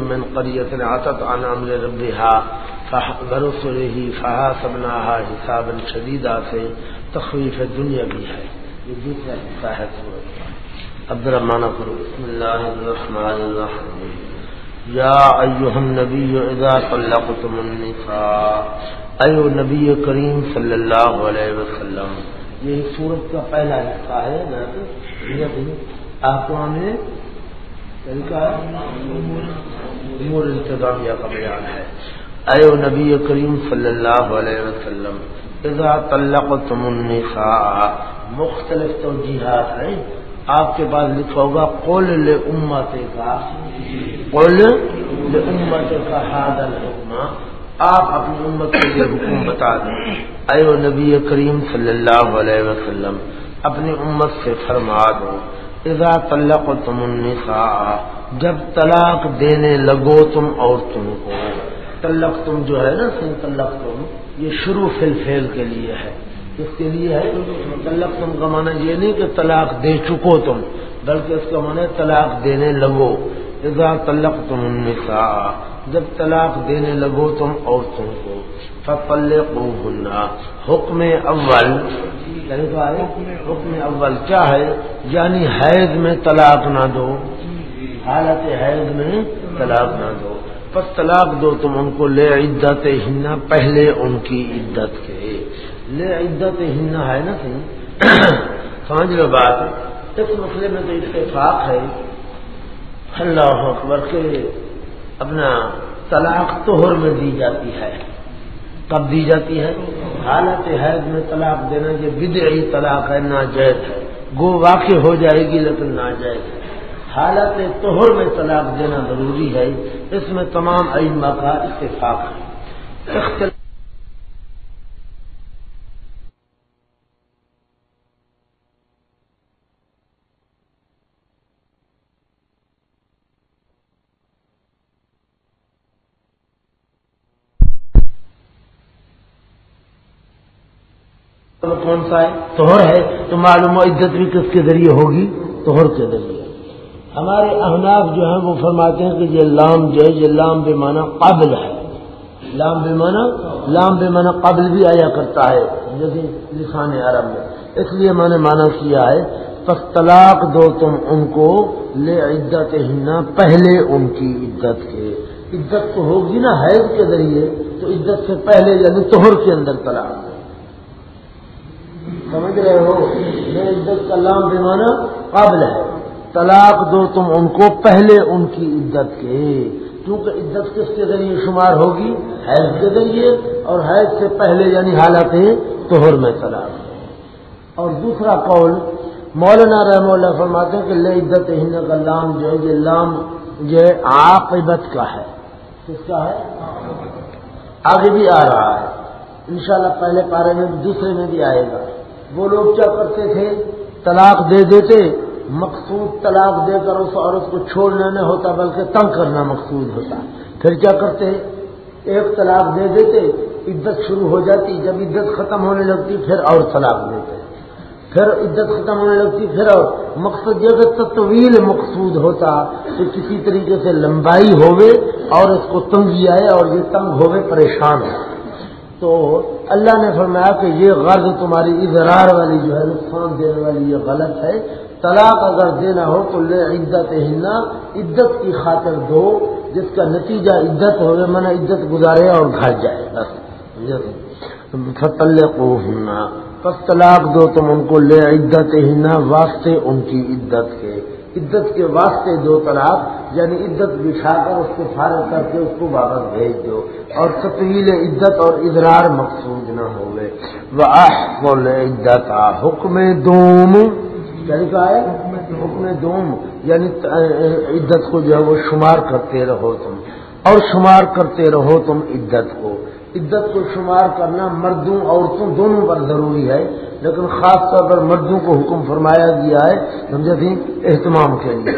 [SPEAKER 1] من قریت عطت عن عمل ربها حسابا وقتہ سے تخویف دنیا بھی ہے ہے یہ دوسرا حصہ عبد الرحمن الرحمن بسم
[SPEAKER 2] اللہ تخلیق
[SPEAKER 1] یا النبی اذا طلقتم النساء منفا نبی کریم صلی اللہ علیہ وسلم یہ سورت کا پہلا حصہ ہے نا آپ کو اے نبی کریم صلی اللہ علیہ وسلم اذا و النساء مختلف توجیحات ہیں آپ کے پاس لکھا ہوگا قول لمت کا لمت کا الحکم آپ اپنی امت کے لیے حکم بتا دیں اے نبی کریم صلی اللہ علیہ وسلم اپنی امت سے فرما دو اذا طلقتم النساء جب طلاق دینے لگو تم اور تم کو تلق تم جو ہے نا سن تلق تم یہ شروع فلفیل کے لیے ہے اس کے لیے ہے تلق تم کا معنی یہ نہیں کہ طلاق دے چکو تم بلکہ اس کا معنی طلاق دینے لگو اذا طلقتم النساء تم جب طلاق دینے لگو تم اور تم کو سب کو حکم اول یعنی حکم اول کیا ہے یعنی حیض میں طلاق نہ دو حالت حیض میں طلاق نہ دو پس طلاق دو تم ان کو لے عدت ہننا پہلے ان کی عدت کے لے عدت ہننا ہے نا صن سمجھ میں بات اس مسئلے میں تو اتفاق ہے اللہ اکبر کے اپنا طلاق توہر میں دی جاتی ہے کب دی جاتی ہے حالت حید میں طلاق دینا یہ بدعی طلاق ہے ناجائز ہے گو واقع ہو جائے گی لیکن ناجائز ہے حالت توہر میں طلاق دینا ضروری ہے اس میں تمام عین کا اتفاق ہے مطلب کون سا ہے توہر ہے تو معلوم ہو عزت بھی کس کے ذریعے ہوگی توہر کے ذریعے ہمارے احناف جو ہیں وہ فرماتے ہیں کہ یہ لام جو ہے یہ لام بے معنی قابل ہے لام بے معنی لام بے معنی قابل بھی آیا کرتا ہے جیسے لسان عرب میں اس لیے میں نے مانا کیا ہے پس طلاق دو تم ان کو لے عزت ہننا پہلے ان کی عزت کے عزت تو ہوگی نا حیض کے ذریعے تو عزت سے پہلے یعنی توہر کے اندر طلاق سمجھ رہے ہو میں عزت کا لام دے قابل قبل ہے طلاق دو تم ان کو پہلے ان کی عزت کے کیونکہ عزت کس کے ذریعے شمار ہوگی حیض کے ذریعے اور حیض سے پہلے یعنی حالات تو اور دوسرا قول مولانا رحم اللہ فرماتے ہیں کہ لے عزت ہند کا لام جو ہے یہ لام جو ہے کا ہے
[SPEAKER 2] کس کا ہے آگے بھی آ رہا
[SPEAKER 1] ہے انشاءاللہ پہلے پارے میں دوسرے میں بھی آئے گا وہ لوگ کیا کرتے تھے طلاق دے دیتے مقصود طلاق دے کر اس عورت کو چھوڑنا نہیں ہوتا بلکہ تنگ کرنا مقصود ہوتا پھر کیا کرتے ایک طلاق دے دیتے عزت شروع ہو جاتی جب عزت ختم ہونے لگتی پھر اور طلاق دیتے پھر عزت ختم ہونے لگتی پھر اور مقصد یہ کہ تطویل مقصود ہوتا کہ کسی طریقے سے لمبائی ہوئے اور اس کو تنگی آئے اور یہ تنگ ہوگے پریشان ہو تو اللہ نے فرمایا کہ یہ غرض تمہاری اضرار والی جو ہے نقصان دینے والی یہ غلط ہے طلاق اگر دینا ہو تو لے عزت ہلنا عزت کی خاطر دو جس کا نتیجہ عزت ہوئے من عزت گزارے اور گھر جائے بس کو ہننا بس طلاق دو تم ان کو لے عزت ہلنا واسطے ان کی عزت کے عزت کے واسطے دو طلاق یعنی عدت بچھا کر اس کو فارغ کر کے اس کو واپس بھیج دو اور تطویل عدت اور ادرار مقصود نہ ہوئے وہ عدت آ حکم دوم یعنی ہے حکم دوم یعنی عدت کو جو ہے وہ شمار کرتے رہو تم اور شمار کرتے رہو تم عدت کو عدت کو شمار کرنا مردوں عورتوں دونوں پر ضروری ہے لیکن خاص طور پر مردوں کو حکم فرمایا گیا ہے سمجھا تھی اہتمام کے لیے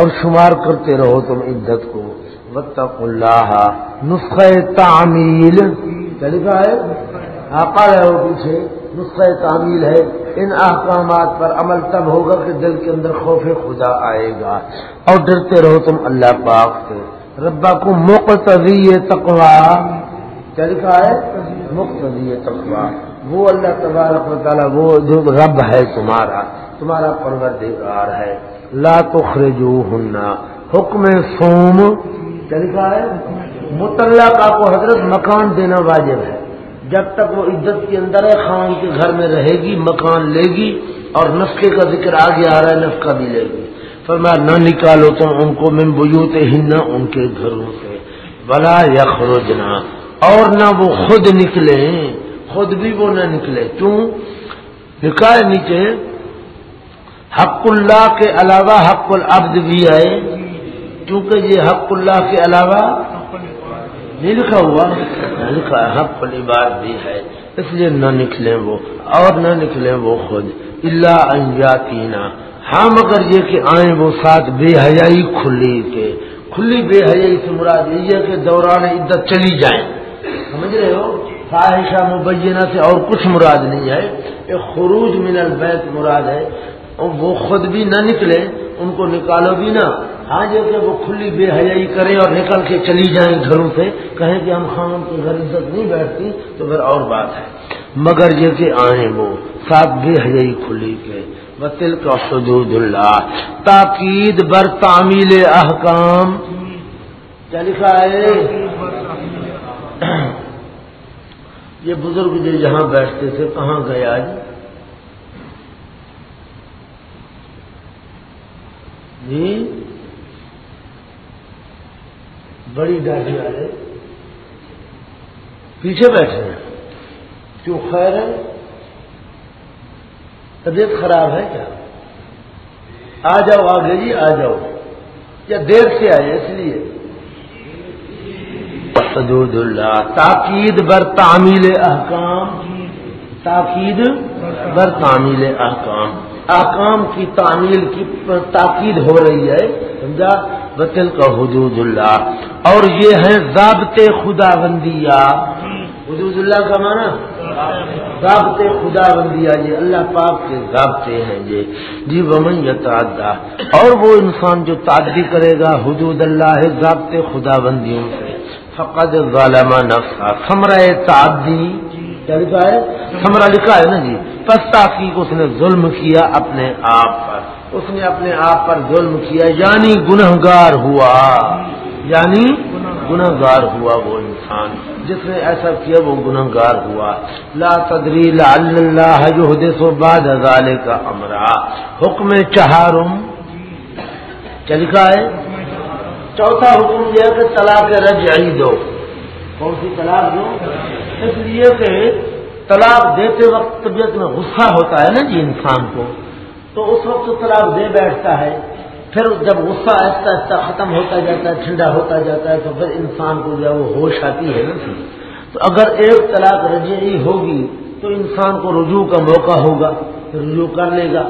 [SPEAKER 1] اور شمار کرتے رہو تم عدت کو بتق اللہ نسخہ تعمیل طریقہ ہے ہے وہ پیچھے نسخہ تعمیل ہے ان احکامات پر عمل تب ہوگا کہ دل کے اندر خوف خدا آئے گا اور ڈرتے رہو تم اللہ پاک سے ربا کو موقع تقوا کیا لکھا ہے مقتدی تقوا وہ اللہ تبارک و تعالیٰ وہ جو رب ہے تمہارا تمہارا پروردگار ہے لا تو خرجو ہننا حکم سوم کیا لکھا ہے مطلع کا کو حضرت مکان دینا واجب ہے جب تک وہ عزت کے اندر ہے خان کے گھر میں رہے گی مکان لے گی اور نسخے کا ذکر آگے آ رہا ہے نسخہ بھی لے گی پر میں نہ نکالو تم ان کو میں بجوتے ہی نہ ان کے گھروں سے بلا یا خروجنا اور نہ وہ خود نکلے خود بھی وہ نہ نکلے کیوں نکائے نیچے حق اللہ کے علاوہ حق العبد بھی آئے کیونکہ یہ حق اللہ کے علاوہ نہیں لکھا ہوا لکھا حق العباد بات بھی ہے اس لیے نہ نکلے وہ اور نہ نکلے وہ خود اللہ انجاتینا ہاں ہم اگر یہ کہ آئیں وہ ساتھ بے حیائی کھلی کے کھلی بے حیائی سے مراد یہ کہ دوران عدت چلی جائیں سمجھ رہے ہو مبینہ سے اور کچھ مراد نہیں ہے ایک خروج من البیت مراد ہے وہ خود بھی نہ نکلے ان کو نکالو بھی نہ ہاں کہ وہ کھلی بے حیائی کرے اور نکل کے چلی جائیں گھروں سے کہیں کہ ہم خان کی عزت نہیں بیٹھتی تو پھر اور بات ہے مگر یہ کہ آئیں وہ ساتھ بے حیائی کھلی کے بتل کا سجود اللہ تاکید بر تعمیل احکام کیا لکھا ہے یہ بزرگ جو یہاں بیٹھتے تھے کہاں گئے آج جی بڑی ڈاڑی والے پیچھے بیٹھے ہیں کیوں خیر ہے طبیعت خراب ہے کیا آ جاؤ آگے جی آ جاؤ کیا دیر سے آئے اس لیے حدود اللہ تاکید بر تعمیل احکام تاکید بر تعمیل احکام احکام کی تعمیل کی تاکید ہو رہی ہے سمجھا بتل کا حدود اللہ اور یہ ہے ضابط خدا بندیہ حدود اللہ کا مانا ضابط خدا بندیہ یہ اللہ پاک کے ضابطے ہیں یہ جی ومن یا اور وہ انسان جو تعدی کرے گا حدود اللہ ہے ضابط خدا بندیوں سے فقد نفسا تعدی کیا لکھا ہے لکھا ہے نا جی اس نے ظلم کیا اپنے آپ پر اس نے اپنے آپ پر ظلم کیا یعنی گنہگار ہوا یعنی گنہ گار ہوا وہ انسان جس نے ایسا کیا وہ گنہ گار ہوا لا تدری لا اللہ جو ہدے سو باد کا امرا حکم چہارم کیا لکھا ہے چوتھا حکم یہ ہے کہ طلاق رج آئی دو کون سی طلاق دو اس لیے کہ طلاق دیتے وقت طبیعت میں غصہ ہوتا ہے نا جی انسان کو تو اس وقت طلاق دے بیٹھتا ہے پھر جب غصہ ایسا ایسا ختم ہوتا جاتا ہے ٹھنڈا ہوتا جاتا ہے تو پھر انسان کو جو ہے وہ ہوش آتی ہے نا جی۔ تو اگر ایک طلاق رجعی ہوگی تو انسان کو رجوع کا موقع ہوگا رجوع کر لے گا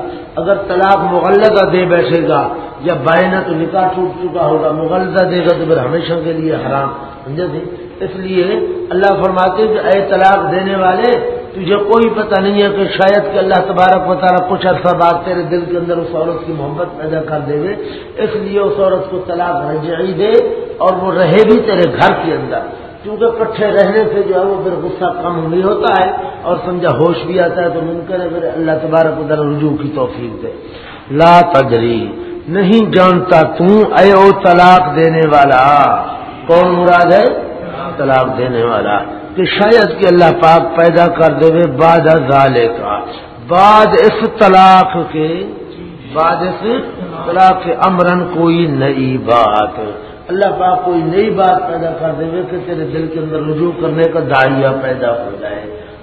[SPEAKER 1] اگر طلاق مغلطہ دے بیٹھے گا یا بائنا تو نکاح ٹوٹ چکا ہوگا مغلطہ دے گا تو پھر ہمیشہ کے لیے حرام سمجھا تھی جی؟ اس لیے اللہ فرماتے کہ اے طلاق دینے والے تجھے کوئی پتہ نہیں ہے کہ شاید کہ اللہ تبارک تعالیٰ کچھ عرصہ بات تیرے دل کے اندر اس عورت کی محبت پیدا کر دے گے اس لیے اس عورت کو طلاق رجعی دے اور وہ رہے بھی تیرے گھر کے اندر کیونکہ کٹھے رہنے سے جو ہے وہ پھر غصہ کم نہیں ہوتا ہے اور سمجھا ہوش بھی آتا ہے تو ممکن ہے پھر اللہ تبارک ادھر رجوع کی توفیق دے لا تجری نہیں جانتا اے او طلاق دینے والا کون مراد ہے طلاق دینے والا کہ شاید کہ اللہ پاک پیدا کر دے وے بادہ ازالے کا بعد اس طلاق کے بعد اس طلاق کے امرن کوئی نئی بات اللہ پاک کوئی نئی بات پیدا کر دے گے کہ تیرے دل کے اندر رجوع کرنے کا دائریہ پیدا ہو جائے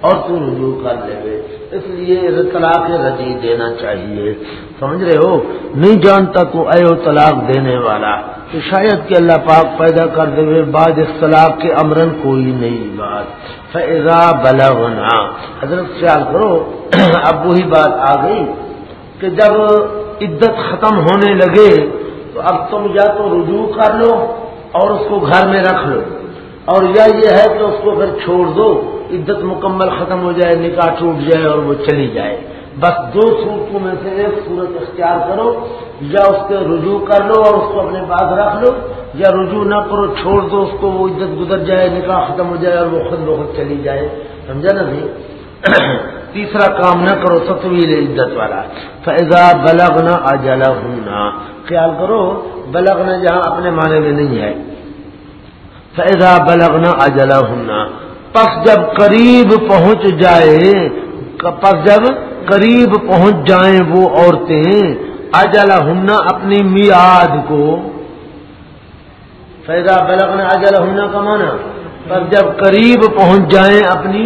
[SPEAKER 1] اور تو رجوع کر لے گے اس لیے طلاق رجی دینا چاہیے سمجھ رہے ہو نہیں جانتا تو اے ہو طلاق دینے والا تو شاید کہ اللہ پاک پیدا کر دے ہوئے بعد اس طلاق کے امرن کوئی نئی بات فیضا بلا ہونا حضرت خیال کرو اب وہی بات آ گئی کہ جب عدت ختم ہونے لگے تو اب تم یا تو رجوع کر لو اور اس کو گھر میں رکھ لو اور یا یہ ہے کہ اس کو پھر چھوڑ دو عدت مکمل ختم ہو جائے نکاح ٹوٹ جائے اور وہ چلی جائے بس دو صورتوں میں سے ایک صورت اختیار کرو یا اس کے رجوع کر لو اور اس کو اپنے پاس رکھ لو یا رجوع نہ کرو چھوڑ دو اس کو وہ عزت گزر جائے نکاح ختم ہو جائے اور وہ خود بخود چلی جائے سمجھا نا بھائی تیسرا کام نہ کرو ستویر عزت والا فیضا بلغنا اجلا ہونا خیال کرو بلغنا جہاں اپنے معنی میں نہیں ہے فیضا بلغنا اجلا ہونا پس جب قریب پہنچ جائے پس جب قریب پہنچ جائیں وہ عورتیں اجلا ہونا اپنی میاد کو فیضا بلغنا اجلا ہونا کا مانا پس جب قریب پہنچ جائیں اپنی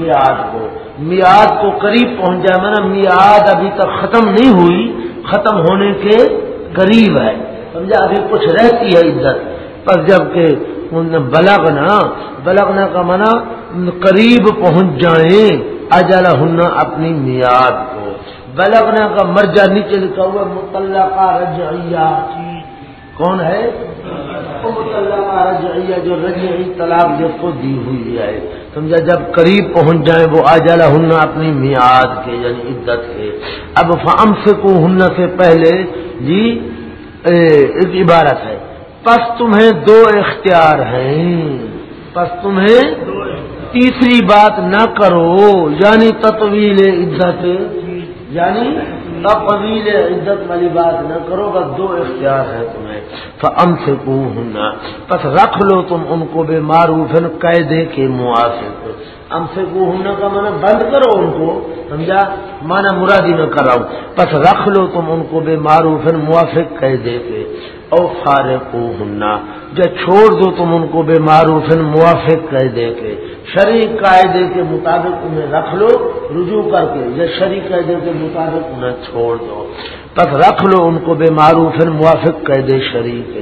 [SPEAKER 1] میاد کو میاد کو قریب پہنچ جائے مانا میاد ابھی تک ختم نہیں ہوئی ختم ہونے کے قریب ہے سمجھا ابھی کچھ رہتی ہے عزت پر جب کہ بلغنا بلغنا کا منع قریب پہنچ جائیں اجالا ہننا اپنی میاد کو بلغنا کا مرجا نیچے لکھا ہوا رجعیاتی کون ہے جو رجعی طلاق جس کو دی ہوئی ہے سمجھا جب قریب پہنچ جائیں وہ آ جالا ہُننا اپنی میاد کے یعنی عزت کے اب فام سے کو ہن سے پہلے جی ایک عبارت ہے پس تمہیں دو اختیار ہیں پس تمہیں تیسری بات نہ کرو یعنی تطویل عزت یعنی بویل عزت والی بات نہ کرو بس دو اختیار ہے تمہیں فم سے کو بس رکھ لو تم ان کو بے معروف قیدے کے موافق ام سے کو کا مانا بند کرو ان کو سمجھا مانا مرادی نہ کراؤ بس رکھ لو تم ان کو بے معروف موافق قیدے قیدار کو ہننا جب چھوڑ دو تم ان کو بے معروف موافق قہ دے کے شریک قاعدے کے مطابق انہیں رکھ لو رجوع کر کے یا شریک قاعدے کے مطابق انہیں چھوڑ دو تک رکھ لو ان کو بے معروف موافق قید شریک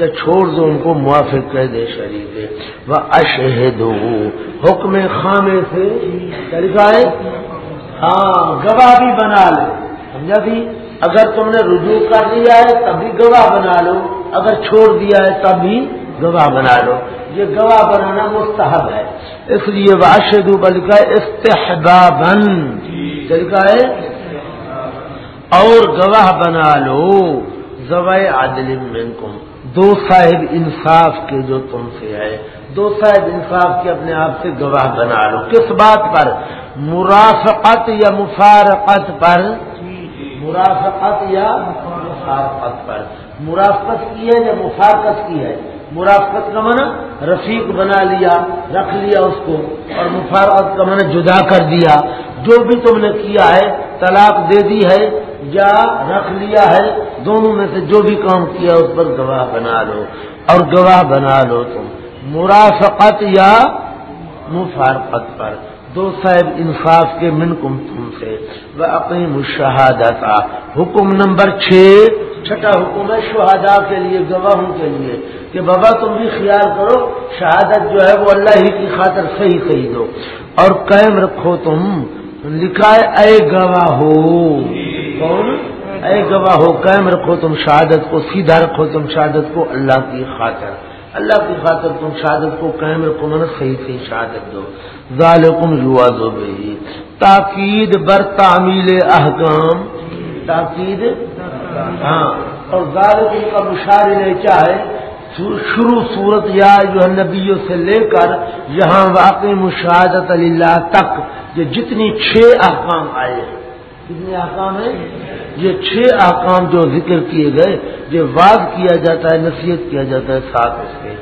[SPEAKER 1] یا چھوڑ دو ان کو موافق کہہ دے شریک وہ اشہد حکم خامے سے طریقہ ہاں گواہ بھی بنا لے سمجھا تھی جی؟ اگر تم نے رجوع کر دیا ہے تبھی گواہ بنا لو اگر چھوڑ دیا ہے تبھی گواہ بنا لو یہ گواہ بنانا مستحب ہے اس لیے واشدو بل کا استحدا طریقہ ہے اور گواہ بنا لو زوائے عادل مین دو صاحب انصاف کے جو تم سے ہے دو صاحب انصاف کے اپنے آپ سے گواہ بنا لو کس بات پر مرافقت یا مفارقت پر مرافقت یا مخالفت پر مرافقت کی ہے یا مفارقت کی ہے مرافقت کا معنی رفیق بنا لیا رکھ لیا اس کو اور مفارقت کا جدا کر دیا جو بھی تم نے کیا ہے طلاق دے دی ہے یا رکھ لیا ہے دونوں میں سے جو بھی کام کیا اس پر گواہ بنا لو اور گواہ بنا لو تم مرافقت یا مفارقت پر دو صاحب انصاف کے من کم تم سے وہ اپنی مشاہدہ حکم نمبر چھ چھٹا حکم ہے شہادا کے لیے گواہوں کے لیے کہ بابا تم بھی خیال کرو شہادت جو ہے وہ اللہ ہی کی خاطر صحیح صحیح دو اور قائم رکھو تم لکھا ہے اے گواہ اے گواہ ہو قائم رکھو تم شہادت کو سیدھا رکھو تم شہادت کو اللہ کی خاطر اللہ کی خاطر تم شہادت کو قائم رکھو من صحیح سے شہادت دو ظالم یوا دو بھائی تاکید بر تعمیل احکام تاکید ہاں اور ظالم کا مشاعر لے چاہے شروع صورت یا جو ہے نبیوں سے لے کر یہاں واقع مشاہدت اللہ تک یہ جتنی چھ احکام آئے ہیں جتنے
[SPEAKER 3] احکام
[SPEAKER 2] ہیں
[SPEAKER 1] یہ چھ احکام جو ذکر کیے گئے یہ واد کیا جاتا ہے نصیحت کیا جاتا ہے ساتھ اس کے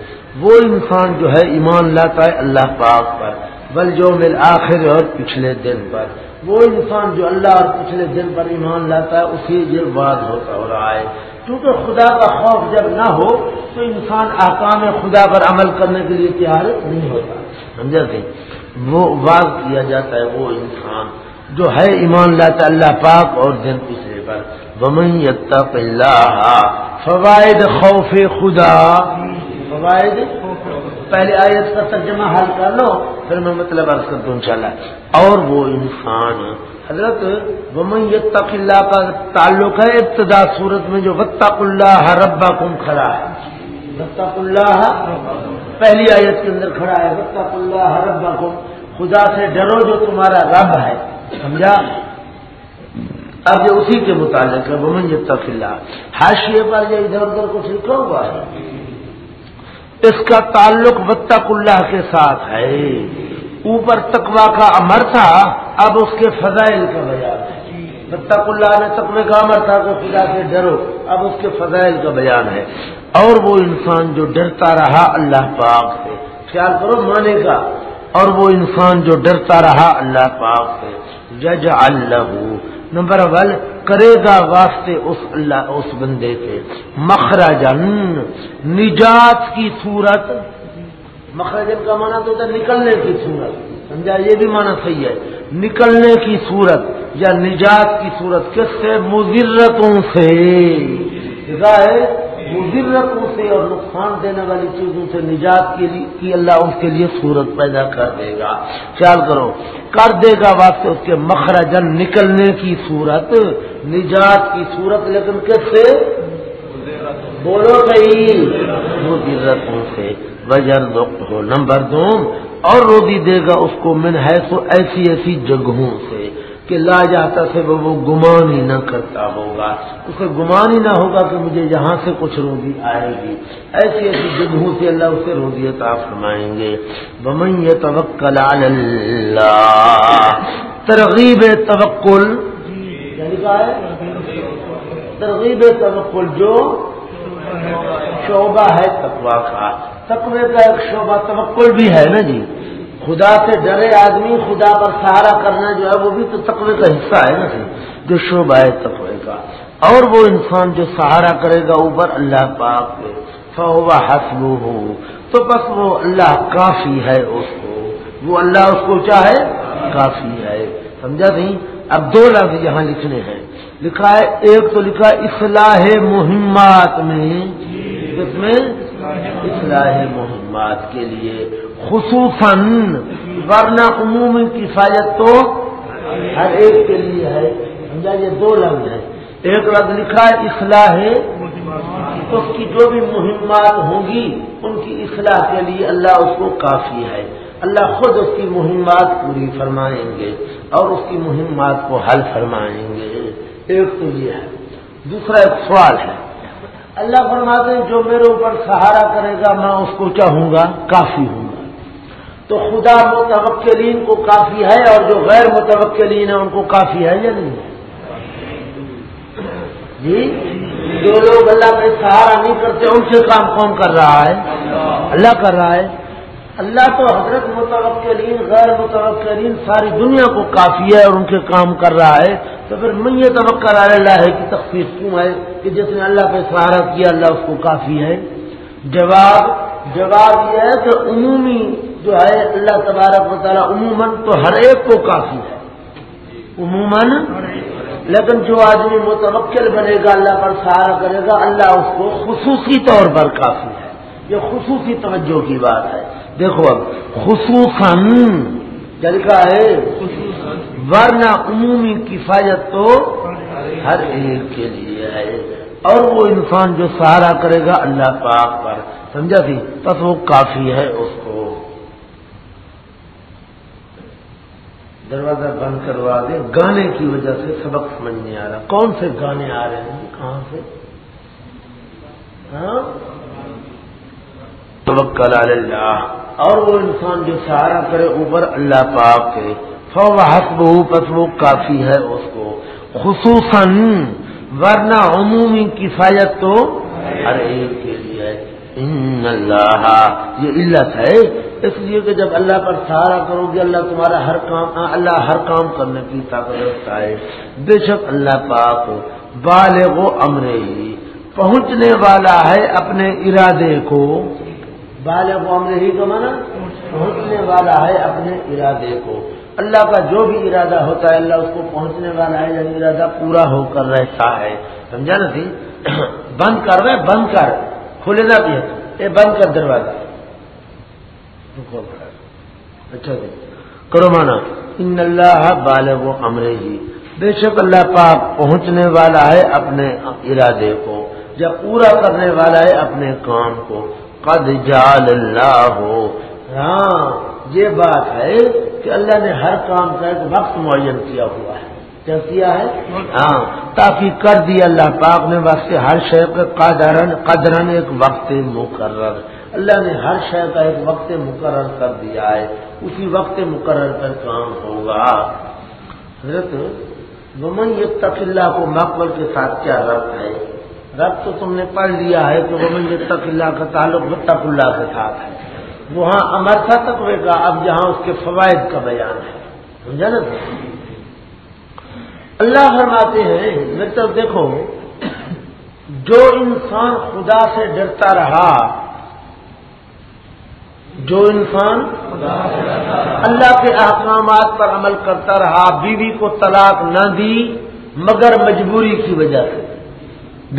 [SPEAKER 1] وہ انسان جو ہے ایمان لاتا ہے اللہ پاک پر بل جو میرے آخر اور پچھلے دن پر وہ انسان جو اللہ اور پچھلے دن پر ایمان لاتا ہے اسے یہ واد ہوتا ہو رہا ہے کیونکہ خدا کا خوف جب نہ ہو
[SPEAKER 2] تو انسان احکام
[SPEAKER 1] خدا پر عمل کرنے کے لیے تیار نہیں ہوتا سمجھا سی وہ واد کیا جاتا ہے وہ انسان جو ہے ایمان لاتا اللہ پاک اور دن پر بمن یتق اللہ فوائد خوف خدا فوائد پہلے آیت کا ترجمہ حل کر لو پھر میں مطلب عرض کر دوں چلا اور وہ انسان حضرت بمن یتق اللہ کا تعلق ہے ابتدا صورت میں جو وطق اللہ ربا کم کھڑا ہے وطق اللہ پہلی آیت کے اندر کھڑا ہے وطق اللہ ربا کم خدا سے ڈرو جو تمہارا رب ہے سمجھا اب یہ اسی کے متعلق ہے بمن جب اللہ حاشیے پر یہ ادھر ادھر کچھ لکھا ہوا ہے اس کا تعلق بتک اللہ کے ساتھ ہے اوپر تقوا کا امر تھا اب اس کے فضائل کا بیان ہے بتک اللہ نے تقوی کا امر تھا کہ خدا سے ڈرو اب اس کے فضائل کا بیان ہے اور وہ انسان جو ڈرتا رہا اللہ پاک سے خیال کرو مانے کا اور وہ انسان جو ڈرتا رہا اللہ پاک سے جج اللہ نمبر اول کرے گا واسطے اس اس اللہ بندے کے مخرجن نجات کی صورت مخرجن کا معنی تو ہے نکلنے کی صورت سمجھا یہ بھی معنی صحیح ہے نکلنے کی صورت یا نجات کی صورت کس سے مزرتوں سے مضرتوں سے اور نقصان دینے والی چیزوں سے نجات کے لیے کی اللہ اس کے لیے صورت پیدا کر دے گا خیال کرو کر دے گا واسطے اس کے مخرجن نکلنے کی صورت نجات کی صورت لیکن کس سے بولو صحیح مضرتوں سے وجر ہو نمبر دو اور روزی دے گا اس کو من ہے سو ایسی ایسی جگہوں سے کہ لا جاتا سے وہ گمان ہی نہ کرتا ہوگا اسے گمان ہی نہ ہوگا کہ مجھے یہاں سے کچھ روزی آئے گی ایسی ایسی جگہوں سے اللہ اسے روزی عطا فرمائیں گے بمن توکل اللہ ترغیب توکل یعنی ترغیب توکل جو شعبہ ہے تقوا کا تقوی کا ایک شعبہ توکل بھی ہے نا جی خدا سے ڈرے آدمی خدا پر سہارا کرنا جو ہے وہ بھی تو تقوی کا حصہ ہے نا جی، جو ہے تقوی کا اور وہ انسان جو سہارا کرے گا اوپر اللہ پاک ہو تو بس وہ اللہ کافی ہے اس کو وہ اللہ اس کو چاہے کافی ہے سمجھا نہیں اب دو لفظ یہاں لکھنے ہیں لکھا ہے ایک تو لکھا اصلاح مہمات میں جس میں اصلاح مہمات کے لیے خصوصاً ورنہ عموماً کفایت تو ہر ایک کے لیے ہے سمجھا یہ دو لفظ ہے ایک لفظ لکھا ہے اصلاح ہے اس کی جو بھی مہمات ہوں گی ان کی اصلاح کے لیے اللہ اس کو کافی ہے اللہ خود اس کی مہمات پوری فرمائیں گے اور اس کی مہمات کو حل فرمائیں گے ایک تو یہ ہے دوسرا ایک سوال ہے اللہ فرماتے ہیں جو میرے اوپر سہارا کرے گا میں اس کو چاہوں گا کافی ہوں گا تو خدا متوکلین کو کافی ہے اور جو غیر متوکلین ہیں ان کو کافی ہے یا نہیں جی جو لوگ اللہ کا سہارا نہیں کرتے ان سے کام کون کر رہا ہے اللہ کر رہا ہے اللہ تو حضرت متوقع لین غیر متوقع لین ساری دنیا کو کافی ہے اور ان کے کام کر رہا ہے تو پھر میں یہ توقع اللہ ہے کہ تخفیف کیوں ہے کہ جس نے اللہ کا سہارا کیا اللہ اس کو کافی ہے جواب جواب یہ ہے کہ عمومی جو ہے اللہ تبارک و تعالیٰ عموماً تو ہر ایک کو کافی ہے عموماً لیکن جو آدمی متوکل بنے گا اللہ پر سہارا کرے گا اللہ اس کو خصوصی طور پر کافی ہے یہ خصوصی توجہ کی بات ہے دیکھو اب خصوصاً طریقہ ہے ورنہ عمومی کفایت تو ہر ایک کے لیے ہے اور وہ انسان جو سہارا کرے گا اللہ پاک پر سمجھا تھی بس وہ کافی ہے اس کو دروازہ بند کروا دیں گانے کی وجہ سے سبق سمجھ نہیں آ رہا کون سے گانے آ رہے ہیں کہاں سے ہاں؟ توکل علی اللہ اور وہ انسان جو سہارا کرے اوپر اللہ پاک کے فو پس وہ کافی ہے اس کو خصوصاً ورنہ عمومی کفایت تو ہر ایک کے ان اللہ یہ علت ہے اس لیے کہ جب اللہ پر سہارا کرو گے اللہ تمہارا ہر کام اللہ ہر کام کرنے کی طاقت رکھتا ہے بے شک اللہ پاک بالغ و امرے پہنچنے والا ہے اپنے ارادے کو بالغ و امرے کو مانا پہنچنے والا ہے اپنے ارادے کو اللہ کا جو بھی ارادہ ہوتا ہے اللہ اس کو پہنچنے والا ہے یعنی ارادہ پورا ہو کر رہتا ہے سمجھا نا سی بند کر رہے بند کر کھلینا بھی ہے یہ بند کر دروازہ اچھا جی کرو مانا ان اللہ بالغ و امرے جی۔ بے شک اللہ پاک پہنچنے والا ہے اپنے ارادے کو یا پورا کرنے والا ہے اپنے کام کو قد جال اللہ ہو ہاں یہ بات ہے کہ اللہ نے ہر کام کا ایک وقت معین کیا ہوا ہے کیا
[SPEAKER 2] ہے
[SPEAKER 3] ہاں
[SPEAKER 1] تاکہ کر دی اللہ پاک نے وقت ہر شہر کا قدرن قدرن ایک وقت مقرر اللہ نے ہر شہر کا ایک وقت مقرر کر دیا ہے اسی وقت مقرر پر کام ہوگا حضرت ومن جب اللہ کو مقبل کے ساتھ کیا رب ہے رب تو تم نے پڑھ لیا ہے کہ ومن جب تق اللہ کا تعلق تق اللہ کے ساتھ ہے وہاں امرتھا تک ہوئے گا اب جہاں اس کے فوائد کا بیان ہے سمجھا نا اللہ فرماتے ہیں مطلب دیکھو جو انسان خدا سے ڈرتا رہا جو انسان اللہ کے احکامات پر عمل کرتا رہا بیوی کو طلاق نہ دی مگر مجبوری کی وجہ سے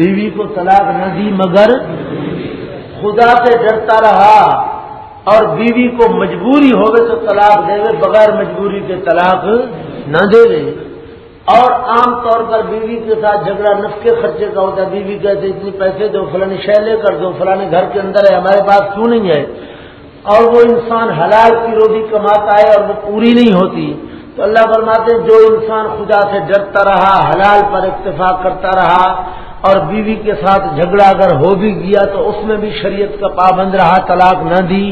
[SPEAKER 1] بیوی کو طلاق نہ دی مگر خدا سے ڈرتا رہا اور بیوی کو مجبوری ہوگی تو طلاق دے گے بغیر مجبوری کے طلاق نہ دے گے اور عام طور پر بیوی کے ساتھ جھگڑا کے خرچے کا ہوتا ہے بیوی کہتے اتنی اتنے پیسے دو فلانی شہر لے کر دو فلانے گھر کے اندر ہے ہمارے پاس کیوں نہیں ہے اور وہ انسان حلال کی روزی کماتا ہے اور وہ پوری نہیں ہوتی تو اللہ ہیں جو انسان خدا سے ڈرتا رہا حلال پر اتفاق کرتا رہا اور بیوی کے ساتھ جھگڑا اگر ہو بھی گیا تو اس میں بھی شریعت کا پابند رہا طلاق نہ دی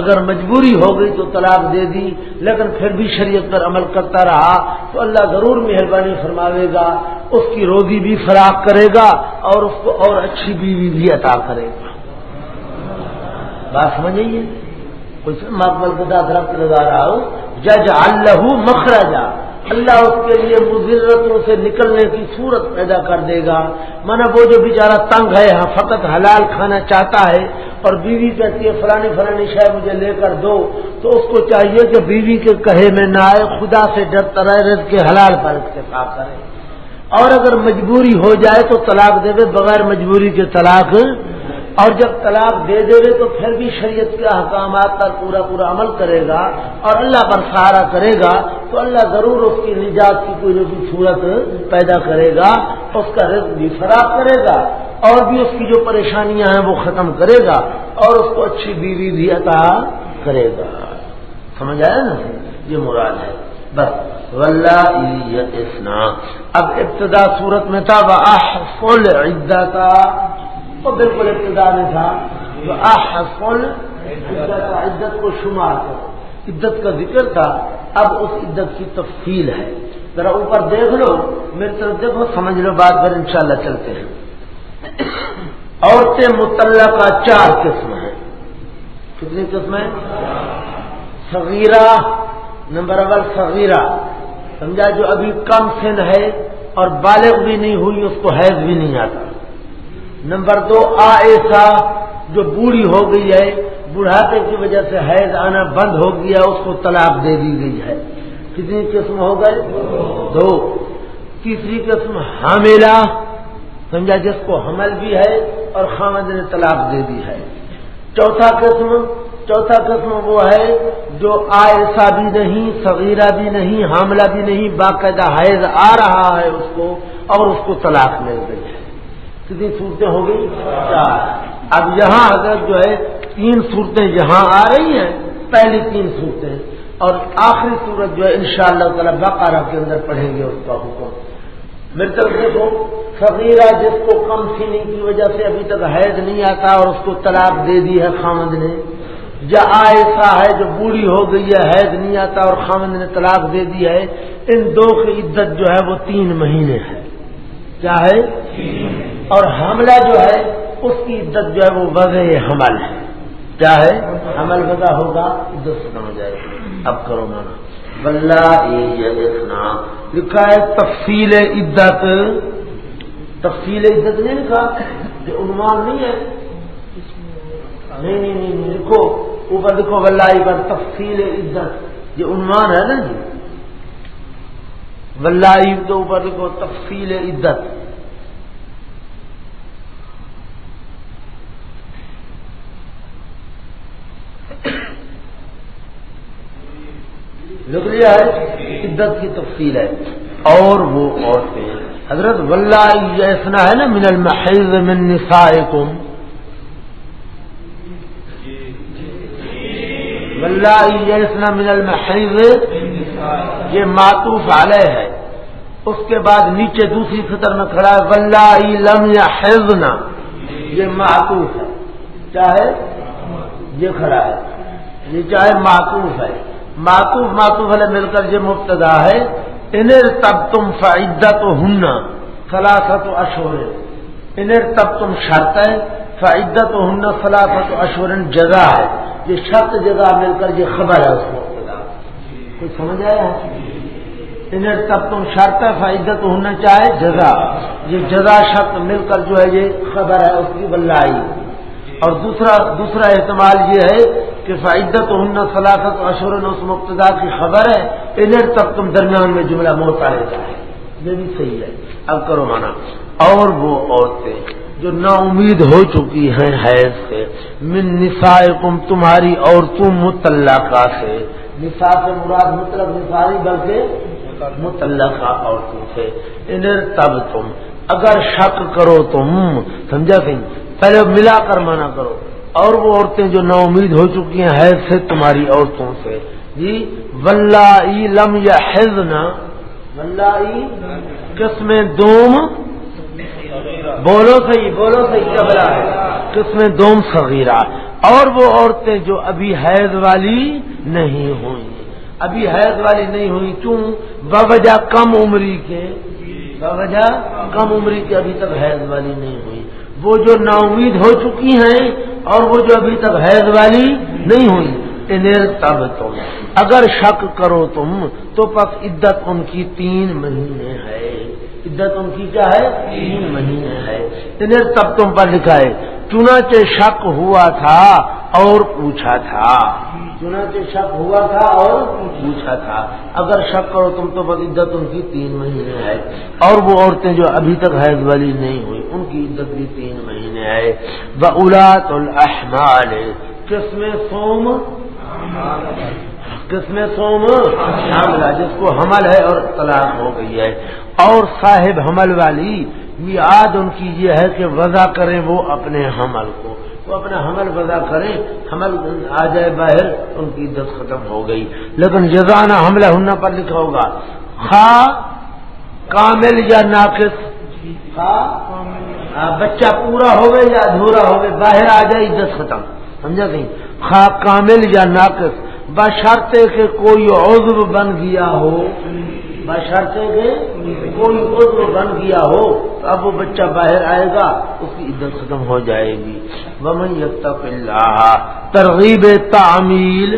[SPEAKER 1] اگر مجبوری ہو گئی تو طلاق دے دی لیکن پھر بھی شریعت پر عمل کرتا رہا تو اللہ ضرور مہربانی فرماوے گا اس کی روزی بھی فراق کرے گا اور اس کو اور اچھی بیوی بھی عطا کرے گا بات سمجھے گدا درخت لگا رہا ہوں جج اللہ مکھراجا اللہ اس کے لیے مزرتوں سے نکلنے کی صورت پیدا کر دے گا مانا وہ جو بیچارہ تنگ ہے ہاں، فقط حلال کھانا چاہتا ہے اور بیوی کہتی ہے فلانی فلانی شاید مجھے لے کر دو تو اس کو چاہیے کہ بیوی کے کہے میں نہ آئے خدا سے رہے رض کے حلال پر
[SPEAKER 2] اتفاق کرے
[SPEAKER 1] اور اگر مجبوری ہو جائے تو طلاق دے دے بغیر مجبوری کے طلاق اور جب طلاق دے دے رہے تو پھر بھی شریعت کے احکامات پر پورا پورا عمل کرے گا اور اللہ پر سہارا کرے گا تو اللہ ضرور اس کی نجات کی کوئی نہ کوئی صورت پیدا کرے گا اس کا رز بھی فراغ کرے گا اور بھی اس کی جو پریشانیاں ہیں وہ ختم کرے گا اور اس کو اچھی بیوی بھی عطا کرے گا سمجھ آیا نا یہ مراد ہے بس ولہ اب ابتدا صورت میں تھا وہ فل کا وہ بالکل ابتدا میں تھا جو احسن عزت کا عزت کو شمار کرو عزت کا ذکر تھا اب اس عزت کی تفصیل ہے ذرا اوپر دیکھ لو میری طرف دیکھو سمجھ لو بات پھر انشاءاللہ چلتے ہیں عورتیں متعلقہ کا چار قسم ہے کتنی قسم ہے صغیرہ نمبر اول صغیرہ سمجھا جو ابھی کم سن ہے اور بالغ بھی نہیں ہوئی اس کو حیض بھی نہیں آتا نمبر دو آ ایسا جو بوڑھی ہو گئی ہے بڑھاپے کی وجہ سے حیض آنا بند ہو گیا اس کو طلاق دے دی گئی ہے کتنی قسم ہو گئے دو تیسری قسم حاملہ سمجھا جس کو حمل بھی ہے اور خامد نے طلاق دے دی ہے
[SPEAKER 3] چوتھا قسم
[SPEAKER 1] چوتھا قسم وہ ہے جو آئسا بھی نہیں صغیرہ بھی نہیں حاملہ بھی نہیں باقاعدہ حیض آ رہا ہے اس کو اور اس کو طلاق مل گئی ہے کتنی صورتیں ہو گئی چار اب یہاں اگر جو ہے تین صورتیں یہاں آ رہی ہیں پہلی تین صورتیں اور آخری صورت جو ہے ان شاء اللہ تعالیٰ باقارہ کے اندر پڑھیں گے اس کا حکم میرے دیکھو فقیرہ جس کو کم سینے کی وجہ سے ابھی تک حید نہیں آتا اور اس کو طلاق دے دی ہے خامند نے یا آ ایسا ہے جو بوڑھی ہو گئی ہے حید نہیں آتا اور خامند نے طلاق دے دی ہے ان دو کی عدت جو ہے وہ تین مہینے ہے کیا ہے اور حملہ جو ہے اس کی عزت جو ہے وہ وضع حمل ہے کیا ہے حمل وضع ہوگا عزت سنا ہو جائے گا اب کرو مانا بلہ دیکھنا لکھا ہے تفصیل عزت تفصیل عزت نہیں لکھا یہ عنوان نہیں ہے نہیں نہیں نہیں لکھو اوپر لکھو ولہ پر تفصیل عزت یہ عنوان ہے نا جی ولہ تو اوپر لکھو تفصیل عزت لکریہ ہے شدت کی تفصیل ہے اور وہ عورتیں حضرت ولہ ایسنا ہے نا من المحض من نسائکم ولہ جیسنا من المحض یہ معطوف علیہ ہے اس کے بعد نیچے دوسری فطر میں کھڑا ہے ولہ لم یا یہ معطوف ہے چاہے یہ کھڑا ہے یہ چاہے معطوف ہے معطوف علیہ مل کر یہ مبتدا ہے انر تب تم فا تو ہننا فلاس و اشورن شرط فا عدت ہننا فلاست اشورن جگہ ہے یہ شرط جگہ مل کر یہ خبر ہے اس کوئی سمجھ آیا انر تب تم شرط فائدہ تو ہننا چاہے جگہ یہ جگہ شرط مل کر جو ہے یہ خبر ہے اس کی بلائی اور دوسرا دوسرا احتمال یہ ہے کہ ہن اشور اس مبتدا کی خبر ہے ادھر تک تم درمیان میں جملہ موتا رہتا ہے یہ بھی صحیح ہے اب کرو مانا اور وہ عورتیں جو نا امید ہو چکی ہیں حیض سے من نسائکم تمہاری عورتوں متعلقہ سے سے مراد مطلب بلکہ متعلقہ عورتوں سے ادھر تب تم اگر شک کرو تم سمجھا سنگھ پہلے ملا کر مانا کرو اور وہ عورتیں جو نا امید ہو چکی ہیں حیض سے تمہاری عورتوں سے جی ولہ لم یا حیض نا قسم دوم
[SPEAKER 3] بولو صحیح بولو
[SPEAKER 1] صحیح ہے قسم دوم صغیرہ اور وہ عورتیں جو ابھی حیض والی نہیں ہوئی ابھی حیض والی نہیں ہوئی کیوں بجہ کم عمری کے با وجہ کم عمری کے ابھی تک حیض والی نہیں ہوئی وہ جو نا امید ہو چکی ہیں اور وہ جو ابھی تک حید والی نہیں ہوئی تب تم اگر شک کرو تم تو پس عدت ان کی تین مہینے ہے عدت ان کی کیا ہے تین مہینے ہے انہیں تب تم پر لکھا ہے چنا شک ہوا تھا اور پوچھا تھا چنانچہ شک ہوا تھا اور پوچھا تھا اگر شک کرو تم تو بس عدت ان کی تین مہینے ہے اور وہ عورتیں جو ابھی تک حیض والی نہیں ہوئی ان کی عدت بھی تین مہینے ہے بولاد الحمال قسم سوم قسم سوم شاملہ جس کو حمل ہے اور طلاق ہو گئی ہے اور صاحب حمل والی یاد ان کی یہ ہے کہ وضع کریں وہ اپنے حمل کو وہ اپنا حمل بدا کریں حمل آ جائے باہر ان کی عزت ختم ہو گئی لیکن جزانہ حملہ ہونا پر لکھا ہوگا خا کامل یا ناقص خا بچہ پورا ہوگئے یا ادھورا ہو باہر آ جائے عزت ختم سمجھا کہیں خا کامل یا ناقص بشرطے کہ کوئی عضو بن گیا ہو شرچے کہ کوئی کوئی بن گیا ہو تو اب وہ بچہ باہر آئے گا اس کی عزت ختم ہو جائے گی ومن یتق اللہ ترغیب تعمیل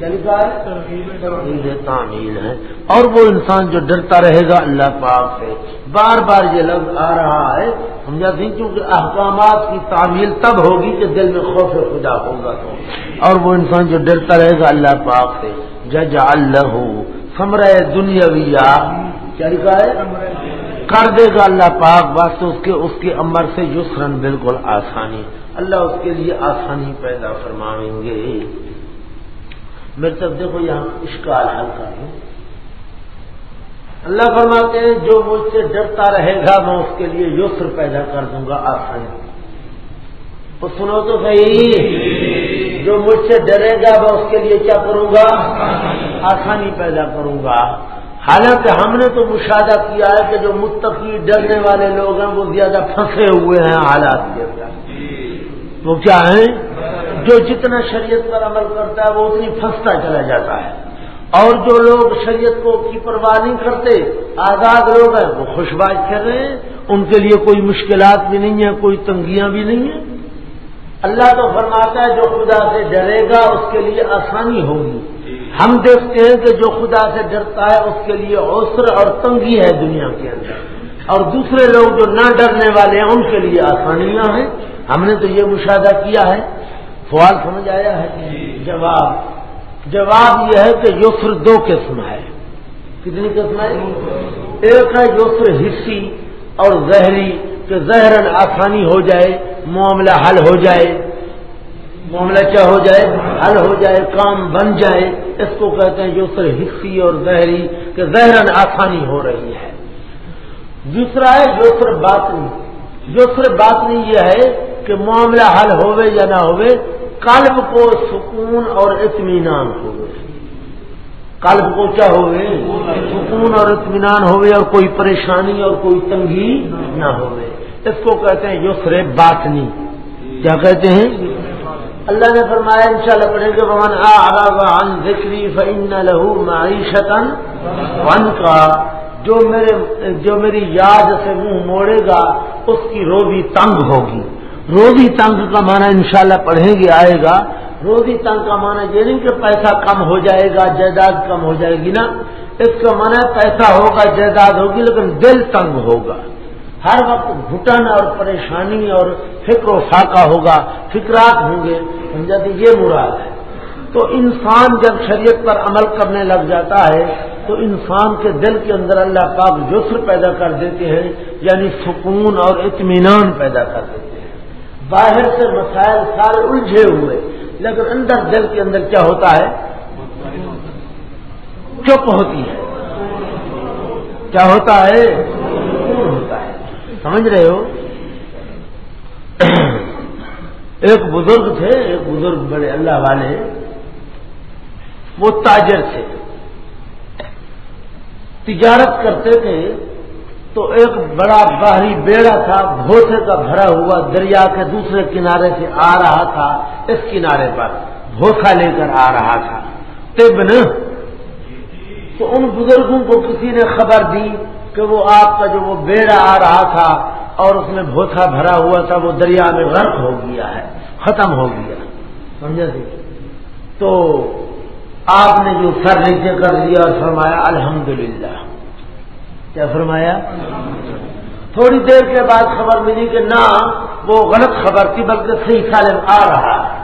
[SPEAKER 1] یعنی ترغیب تعمیل ہے اور وہ انسان جو ڈرتا رہے گا اللہ پاک سے بار بار یہ لفظ آ رہا ہے سمجھا دیں کیونکہ احکامات کی تعمیل تب ہوگی کہ دل میں خوف خدا ہوگا تو اور وہ انسان جو ڈرتا رہے گا اللہ پاک سے جج اللہ سمر دنیاویہ کیا لکھا ہے کر دے گا اللہ پاک بس اس کے اس کے عمر سے یسرن بالکل آسانی اللہ اس کے لیے آسانی پیدا فرمائیں گے میرے سب دیکھو یہاں حل کر عشک اللہ فرماتے ہیں جو مجھ سے ڈرتا رہے گا میں اس کے لیے یسر پیدا کر دوں گا آسانی تو سنو
[SPEAKER 2] تو صحیح جو
[SPEAKER 1] مجھ سے ڈرے گا میں اس کے لیے کیا کروں گا آسانی پیدا کروں گا حالانکہ ہم نے تو مشاہدہ کیا ہے کہ جو متقی ڈرنے والے لوگ ہیں وہ زیادہ پھنسے ہوئے ہیں حالات کے اندر وہ کیا ہے جو جتنا شریعت پر عمل کرتا ہے وہ اتنی پھنستا چلا جاتا ہے اور جو لوگ شریعت کو کی پرواہ نہیں کرتے آزاد لوگ ہیں وہ خوشباج کر رہے ہیں ان کے لیے کوئی مشکلات بھی نہیں ہیں کوئی تنگیاں بھی نہیں ہیں اللہ تو فرماتا ہے جو خدا سے ڈرے گا اس کے لیے آسانی ہوگی ہم دیکھتے ہیں کہ جو خدا سے ڈرتا ہے اس کے لیے اوسر اور تنگی ہے دنیا کے اندر اور دوسرے لوگ جو نہ ڈرنے والے ہیں ان کے لیے آسانیاں ہیں ہم نے تو یہ مشاہدہ کیا ہے سوال سمجھ آیا ہے جواب جواب یہ ہے کہ یسر دو قسم ہے کتنی قسم ہے ایک ہے یسر حصی اور زہری کہ زہرن آسانی ہو جائے معاملہ حل ہو جائے معاملہ کیا ہو جائے حل ہو جائے کام بن جائے اس کو کہتے ہیں جو سر حصی اور زہری کہ زہرن آسانی ہو رہی ہے دوسرا ہے یسر بات نہیں باطنی بات نہیں یہ ہے کہ معاملہ حل ہوئے یا نہ قلب کو سکون اور اطمینان قلب کو کیا ہوئے سکون اور اطمینان ہوئے اور کوئی پریشانی اور کوئی تنگی نہ ہوئے اس کو کہتے ہیں یسر باطنی
[SPEAKER 2] کیا کہتے ہیں
[SPEAKER 1] اللہ نے فرمایا ان شاء اللہ پڑھے گا بھگوان آ ذکری فن لہو معیشت ون کا جو میرے جو میری یاد سے منہ موڑے گا اس کی روبی تنگ ہوگی روبی تنگ کا مانا انشاءاللہ پڑھیں گے آئے گا روزی تنگ کا مانا یہ نہیں کہ پیسہ کم ہو جائے گا جائیداد کم ہو جائے گی نا اس کا مانا پیسہ ہوگا جائیداد ہوگی لیکن دل تنگ ہوگا ہر وقت گھٹن اور پریشانی اور فکر و فاقہ ہوگا فکرات ہوں گے سمجھا کہ یہ مراد ہے تو انسان جب شریعت پر عمل کرنے لگ جاتا ہے تو انسان کے دل کے اندر اللہ پاک جسر پیدا کر دیتے ہیں یعنی سکون اور اطمینان پیدا کر دیتے ہیں باہر سے مسائل سارے الجھے ہوئے لیکن اندر دل کے اندر کیا ہوتا ہے چپ ہوتی ہے کیا ہوتا ہے سمجھ رہے ہو ایک بزرگ تھے ایک بزرگ بڑے اللہ والے وہ تاجر تھے تجارت کرتے تھے تو ایک بڑا باہری بیڑا تھا بھوسے کا بھرا ہوا دریا کے دوسرے کنارے سے آ رہا تھا اس کنارے پر بھوسا لے کر آ رہا تھا تو ان بزرگوں کو کسی نے خبر دی کہ وہ آپ کا جو وہ بیڑا آ رہا تھا اور اس میں بوسا بھرا ہوا تھا وہ دریا میں غرق ہو گیا ہے ختم ہو گیا سمجھا جی تو آپ نے جو سر نیچے کر لیا اور فرمایا الحمدللہ کیا فرمایا تھوڑی دیر کے بعد خبر ملی کہ نہ وہ غلط خبر تھی بلکہ صحیح سالم آ رہا ہے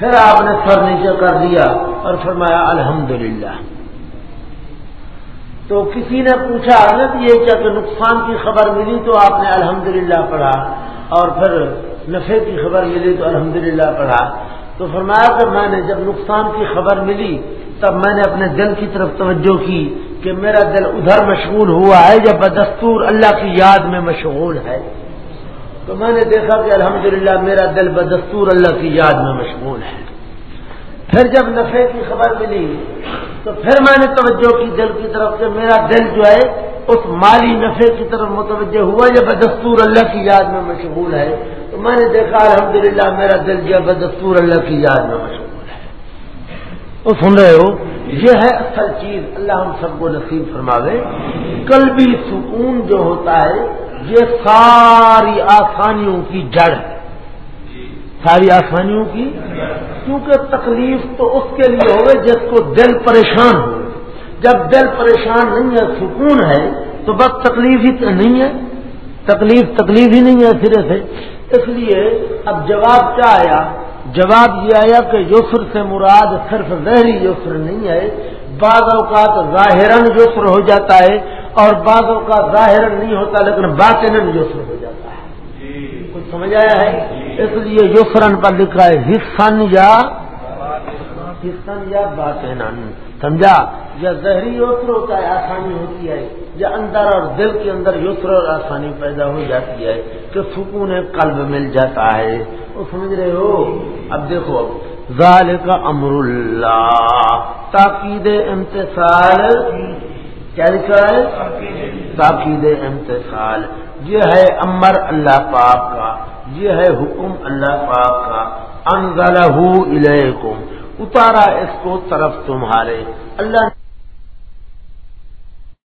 [SPEAKER 1] پھر آپ نے سر نیچے کر دیا اور فرمایا الحمدللہ للہ تو کسی نے پوچھا حضرت یہ کیا کہ نقصان کی خبر ملی تو آپ نے الحمدللہ پڑھا اور پھر نفے کی خبر ملی تو الحمدللہ پڑھا تو فرمایا کہ میں نے جب نقصان کی خبر ملی تب میں نے اپنے دل کی طرف توجہ کی کہ میرا دل ادھر مشغول ہوا ہے جب بدستور اللہ کی یاد میں مشغول ہے تو میں نے دیکھا کہ الحمدللہ میرا دل بدستور اللہ کی یاد
[SPEAKER 2] میں مشغول ہے
[SPEAKER 1] پھر جب نفے کی خبر ملی تو پھر میں نے توجہ کی دل کی طرف سے میرا دل جو ہے اس مالی نفے کی طرف متوجہ ہوا یہ بدستور اللہ کی یاد میں مشغول ہے تو میں نے دیکھا الحمدللہ میرا دل جو ہے بدستور اللہ کی یاد میں مشغول ہے سن رہے ہو یہ ہے اصل چیز اللہ ہم سب کو نصیب فرماوے قلبی سکون جو ہوتا ہے یہ ساری آسانیوں کی جڑ ہے ساری آسانیوں کی کیونکہ تکلیف تو اس کے لیے ہوگی جس کو دل پریشان ہو جب دل پریشان نہیں ہے سکون ہے تو بس تکلیف ہی نہیں ہے تکلیف تکلیف ہی نہیں ہے سرے سے اس لیے اب جواب کیا آیا جواب یہ آیا کہ یسر سے مراد صرف ظہری یسر نہیں ہے بعض اوقات ظاہراً یسر ہو جاتا ہے اور بعض اوقات ظاہر نہیں ہوتا لیکن باطن یسر ہو جاتا ہے جی۔ کچھ سمجھ آیا ہے جی۔ اس لیے یوسرن پر لکھا ہے حسن یا حسن یا باسن سمجھا یا زہری ہوتا ہے آسانی ہوتی ہے یا اندر اور دل کے اندر یوسر آسانی پیدا ہو جاتی ہے کہ سکون قلب مل جاتا ہے وہ سمجھ رہے ہو اب دیکھو ظال کا امر اللہ تاکید امتسال کیا لکھا ہے تاکید امتسال یہ ہے امر اللہ پاک کا یہ ہے حکم اللہ پاک کا انزلہ
[SPEAKER 3] الیکم اتارا اس کو طرف تمہارے اللہ